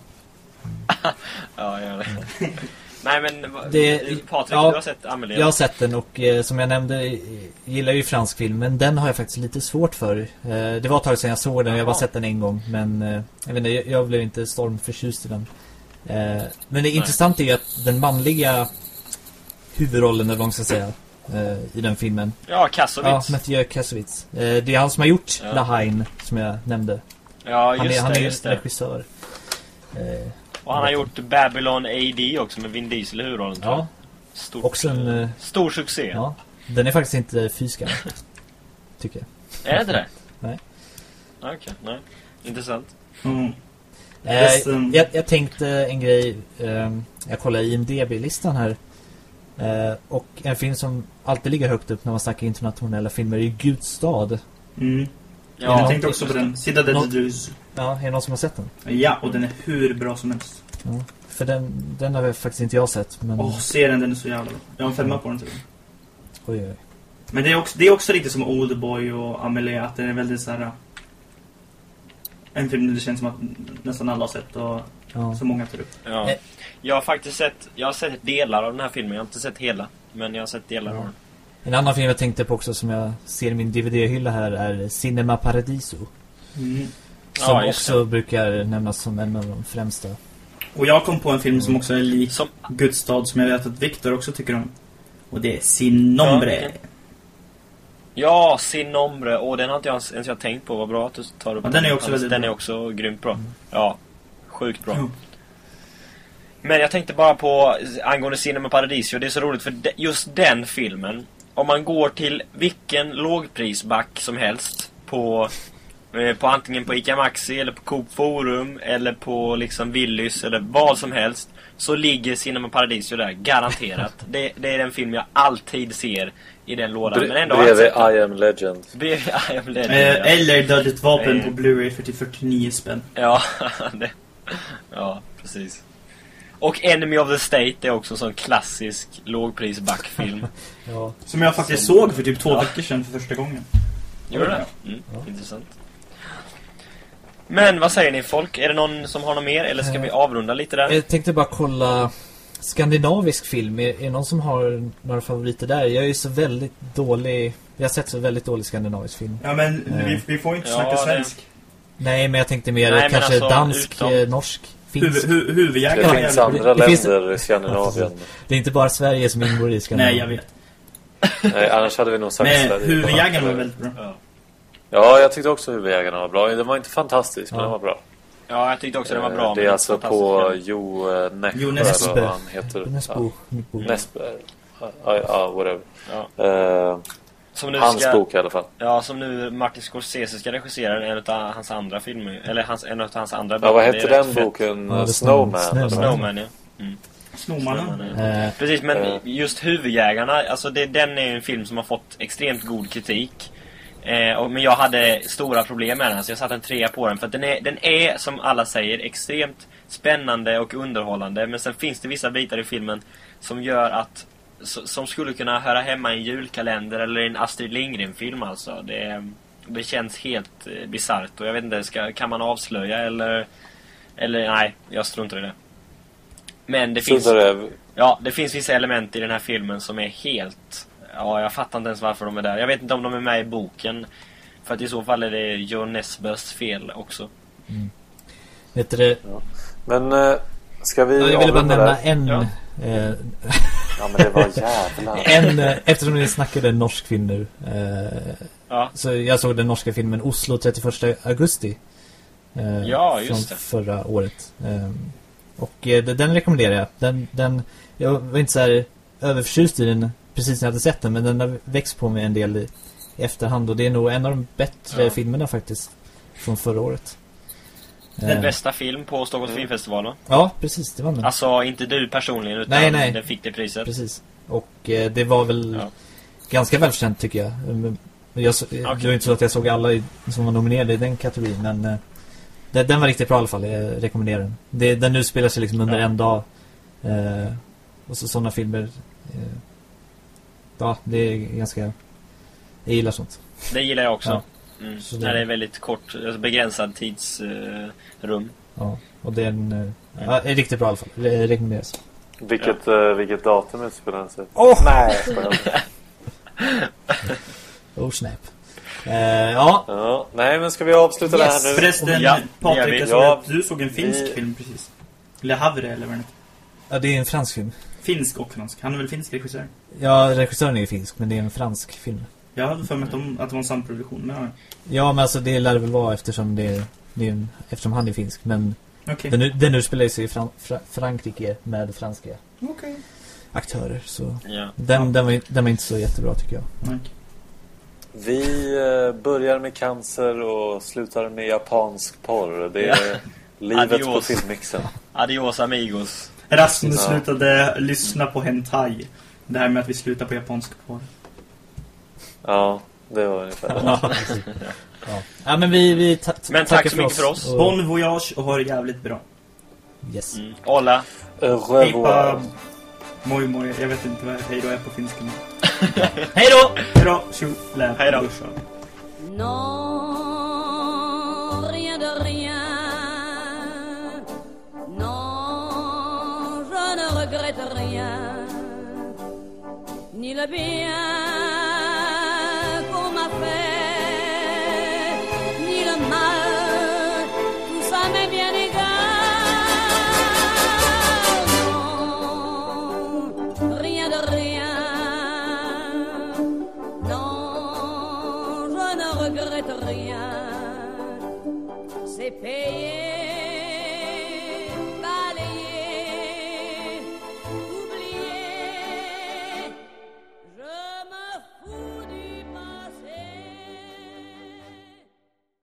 C: Ja, gör det. Nej men,
B: Det-
C: Patrik,
B: ja,
C: du har sett Amelie?
B: Jag har sett den och eh, som jag nämnde gillar ju fransk film men den har jag faktiskt lite svårt för. Eh, det var ett tag sedan jag såg den, jag har bara
C: Jaha.
B: sett den en gång men eh, jag vet inte, jag, jag blev inte stormförtjust i den. Eh, men det intressanta är ju att den manliga huvudrollen eller vad man ska säga eh, i den filmen.
C: Ja, Kassovitz. Ja,
B: Mathieu Kassovitz. Eh, det är han som har gjort
C: Ja.
B: La Haine som jag nämnde.
C: ja
B: Han
C: just
B: är, han
C: det,
B: är
C: just det.
B: regissör. Eh,
C: Och han har gjort Babylon AD också med Vin Diesel i huvudrollen
B: ja,
C: jag. Stort,
B: också en... eh,
C: Stor succé.
B: ja, den är faktiskt inte fysisk Tycker jag.
C: Är det inte det?
B: Nej.
C: Okej, nej. Intressant.
E: Mm.
B: Eh, jag, jag tänkte en grej. Eh, jag kollar IMDB-listan här. Eh, och en film som alltid ligger högt upp när man snackar internationella filmer är ju Guds stad.
E: Mm.
C: Ja,
E: jag tänkte också på den. Sida de Druz.
B: Ja, är det någon som har sett den?
E: Ja, och den är hur bra som helst.
B: Ja. För den, den har faktiskt inte jag sett. Men...
E: Åh, se den, den är så jävla bra. Jag har en femma på den till
B: Oj, oj.
E: Men det är också, det är också lite som Oldboy och Amelie, att den är väldigt så här. äh, En film det känns som att nästan alla har sett och
B: Ja.
E: så många tar upp.
C: Ja.
B: Eh.
C: Jag har faktiskt sett, jag har sett delar av den här filmen. Jag har inte sett hela. Men jag har sett delar
B: Ja.
C: av den.
B: En annan film jag tänkte på också som jag ser i min DVD-hylla här är Cinema Paradiso.
E: Mm.
B: Som
C: Ja,
B: också brukar nämnas som en av de främsta.
E: Och jag kom på en film som också är lik
C: Som,
E: Guds stad som jag vet att Viktor också tycker om. Och det är Sin Nombre.
C: Ja, okej. ja, Sin Nombre. Och den har inte jag ens, ens jag tänkt på. Vad bra att du tar upp
E: Ja, den är också väldigt
C: Den
E: bra.
C: är också grymt bra. Ja, sjukt bra.
E: Ja.
C: Men jag tänkte bara på angående Cinema Paradiso. Det är så roligt för de, just den filmen. Om man går till vilken lågprisback som helst på på antingen på ICA Maxi eller på Coop Forum eller på liksom Willys eller vad som helst så ligger Cinema Paradiso där, garanterat. det, det är den film jag alltid ser i den lådan.
D: Bre-
C: Men ändå
D: bredvid. I am legend.
C: Bredvid I am legend.
E: Eh,
C: ja.
E: eller Dödligt vapen
C: Eh.
E: på Blu-ray för till 49 spänn.
C: Ja, det, ja, precis. Och Enemy of the State är också en sån klassisk lågprisbackfilm.
B: Ja.
E: Som jag faktiskt
C: Som-
E: såg för typ två
C: Ja.
E: veckor sedan för första gången.
C: Gör det? Mm,
B: Ja.
C: Intressant. Men vad säger ni folk? Är det någon som har något mer eller ska vi avrunda lite där?
B: Jag tänkte bara kolla skandinavisk film. Är, det någon som har några favoriter där? Jag är ju så väldigt dålig. Jag har sett så väldigt dålig skandinavisk film.
E: Ja men
B: Eh.
E: vi, vi får inte
C: Ja,
E: snacka
C: det-
E: svensk.
B: Nej, men jag tänkte mer
C: Nej, men
B: kanske
C: alltså,
B: dansk,
C: utom-
B: eh, norsk, finsk.
E: Huvud, hu,
D: Det finns andra
B: det finns-
D: länder i Skandinavien.
B: Det är inte bara Sverige som ingår i Skandinavien.
E: Nej, jag vet.
D: Nej, annars hade vi nog sagt
E: Men
D: Sverige.
E: huvudjägaren var väldigt bra.
C: Ja.
D: Ja, jag tyckte också huvudjägarna var bra. Den var inte fantastisk, men
B: Ja.
D: den var bra.
C: ja, jag tyckte också den var bra.
D: Eh, Det
C: men
D: är alltså på
C: film.
D: Jo eh, Nässjö,
E: Jo
D: vad han heter.
B: Näsbo.
D: Ja, Näsby. Ja, ja, whatever.
C: Ja.
D: Eh,
C: Som nu
D: hans
C: ska,
D: bok i alla fall.
C: Ja, som nu Martin Scorsese ska regissera en av hans andra filmer. Eller hans, en av hans andra
D: Ja, vad hette den boken?
B: Ja, det är
D: Snowman?
B: Snowman.
C: Snowman, ja. Mm. Snowman, ja.
B: Eh,
C: Precis, men
D: Eh.
C: just Huvudjägarna, alltså det, den är en film som har fått extremt god kritik. Eh, och, men jag hade stora problem med den, så jag satte en trea på den. För den är, den är, som alla säger, extremt spännande och underhållande. Men sen finns det vissa bitar i filmen som gör att... Som skulle kunna höra hemma i en julkalender eller i en Astrid Lindgren-film alltså. Det, det känns helt eh, bisarrt och jag vet inte, ska, kan man avslöja eller... Eller nej, jag struntar i det. Men det finns...
D: Det.
C: Ja, det finns vissa element i den här filmen som är helt... Ja, jag fattar inte ens varför de är där. Jag vet inte om de är med i boken. För att i så fall är det John Nesbøs fel också.
B: Vet du det?
D: Men eh, ska vi
B: Jag ville bara nämna
D: där?
B: en...
C: Ja.
B: Eh,
D: Ja men det var jävlar.
B: en eh, eftersom ni snackade norsk film nu. Eh,
C: Ja,
B: så jag såg den norska filmen Oslo 31 augusti. Eh,
C: Ja, just
B: från
C: det.
B: förra året. Eh, och eh, den rekommenderar jag. Den, den, jag var inte så här överförtjust i den precis när jag hade sett den. Men den har växt på mig en del i, i efterhand. Och det är nog en av de bättre
C: Ja.
B: filmerna faktiskt. Från förra året.
C: den
B: Eh,
C: bästa film på Stockholms filmfestival va?
B: Ja, precis. Det var den.
C: Alltså, inte du personligen utan
B: Nej, nej.
C: den fick det priset.
B: Precis. Och eh, det var väl
C: Ja.
B: ganska välförtjänt tycker jag. Men jag så- Det var inte så att jag såg alla i, som var nominerade i den kategorin. Men eh, den, den var riktigt bra i alla fall. Jag rekommenderar den. Det, den nu spelar sig liksom under
C: Ja.
B: en dag. Eh, och så sådana filmer. Eh, ja, det är ganska... Jag gillar sånt.
C: Det gillar jag också.
B: Ja.
C: Mm.
B: Så det-
C: När det är väldigt kort, alltså begränsad tidsrum.
B: Ja, och den eh, ja, är riktigt bra i alla fall. Re rekommenderas.
D: Vilket, eh, vilket datum utspelar den sig?
B: Åh!
D: Nej.
B: Oh snap. Eh, ja,
D: ja, Nej men ska vi avsluta det
B: Yes.
D: här nu?
E: Förresten,
C: Ja, det
E: Patrik, såg
D: Ja,
E: du såg en finsk
D: vi-
E: film precis. Eller Havre, eller vad heter.
B: ja, det är en fransk film.
E: Finsk och fransk. Han är väl finsk regissör?
B: Ja, regissören är ju finsk, men det är en fransk film.
E: Jag hade för mig att, de, att det var en samproduktion, men ja.
B: Ja, men alltså det lär det väl vara eftersom det, det är en, eftersom han är finsk. Men
E: Okej.
B: den, den utspelar sig i Fran, Fra, Frankrike med franska
E: Okej.
B: aktörer. Så
C: Ja.
B: den, den, var, den var inte så jättebra tycker jag.
E: Okay.
D: Vi eh, börjar med cancer och slutar med japansk porr. Det är livet på
C: Adios.
D: filmmixen.
C: Adios amigos.
E: Rasmus
D: Ja.
E: slutade lyssna på hentai. Det här med att vi slutar på japansk porr.
D: Ja, det var ungefär det.
B: Ja, ja. ja men vi, vi ta,
C: Men
B: tackar
C: tack så mycket för oss.
B: och-
E: Bon voyage och ha det jävligt bra.
B: Yes.
C: Mm. Hola.
D: Au
E: Hej
D: revoir.
E: på... Moj moj, jag vet inte vad hej då är på finska.
B: Hej då!
E: Hej då, tjo, lä,
C: Hej då.
E: brorsa.
F: Regrette rien. Ni le bien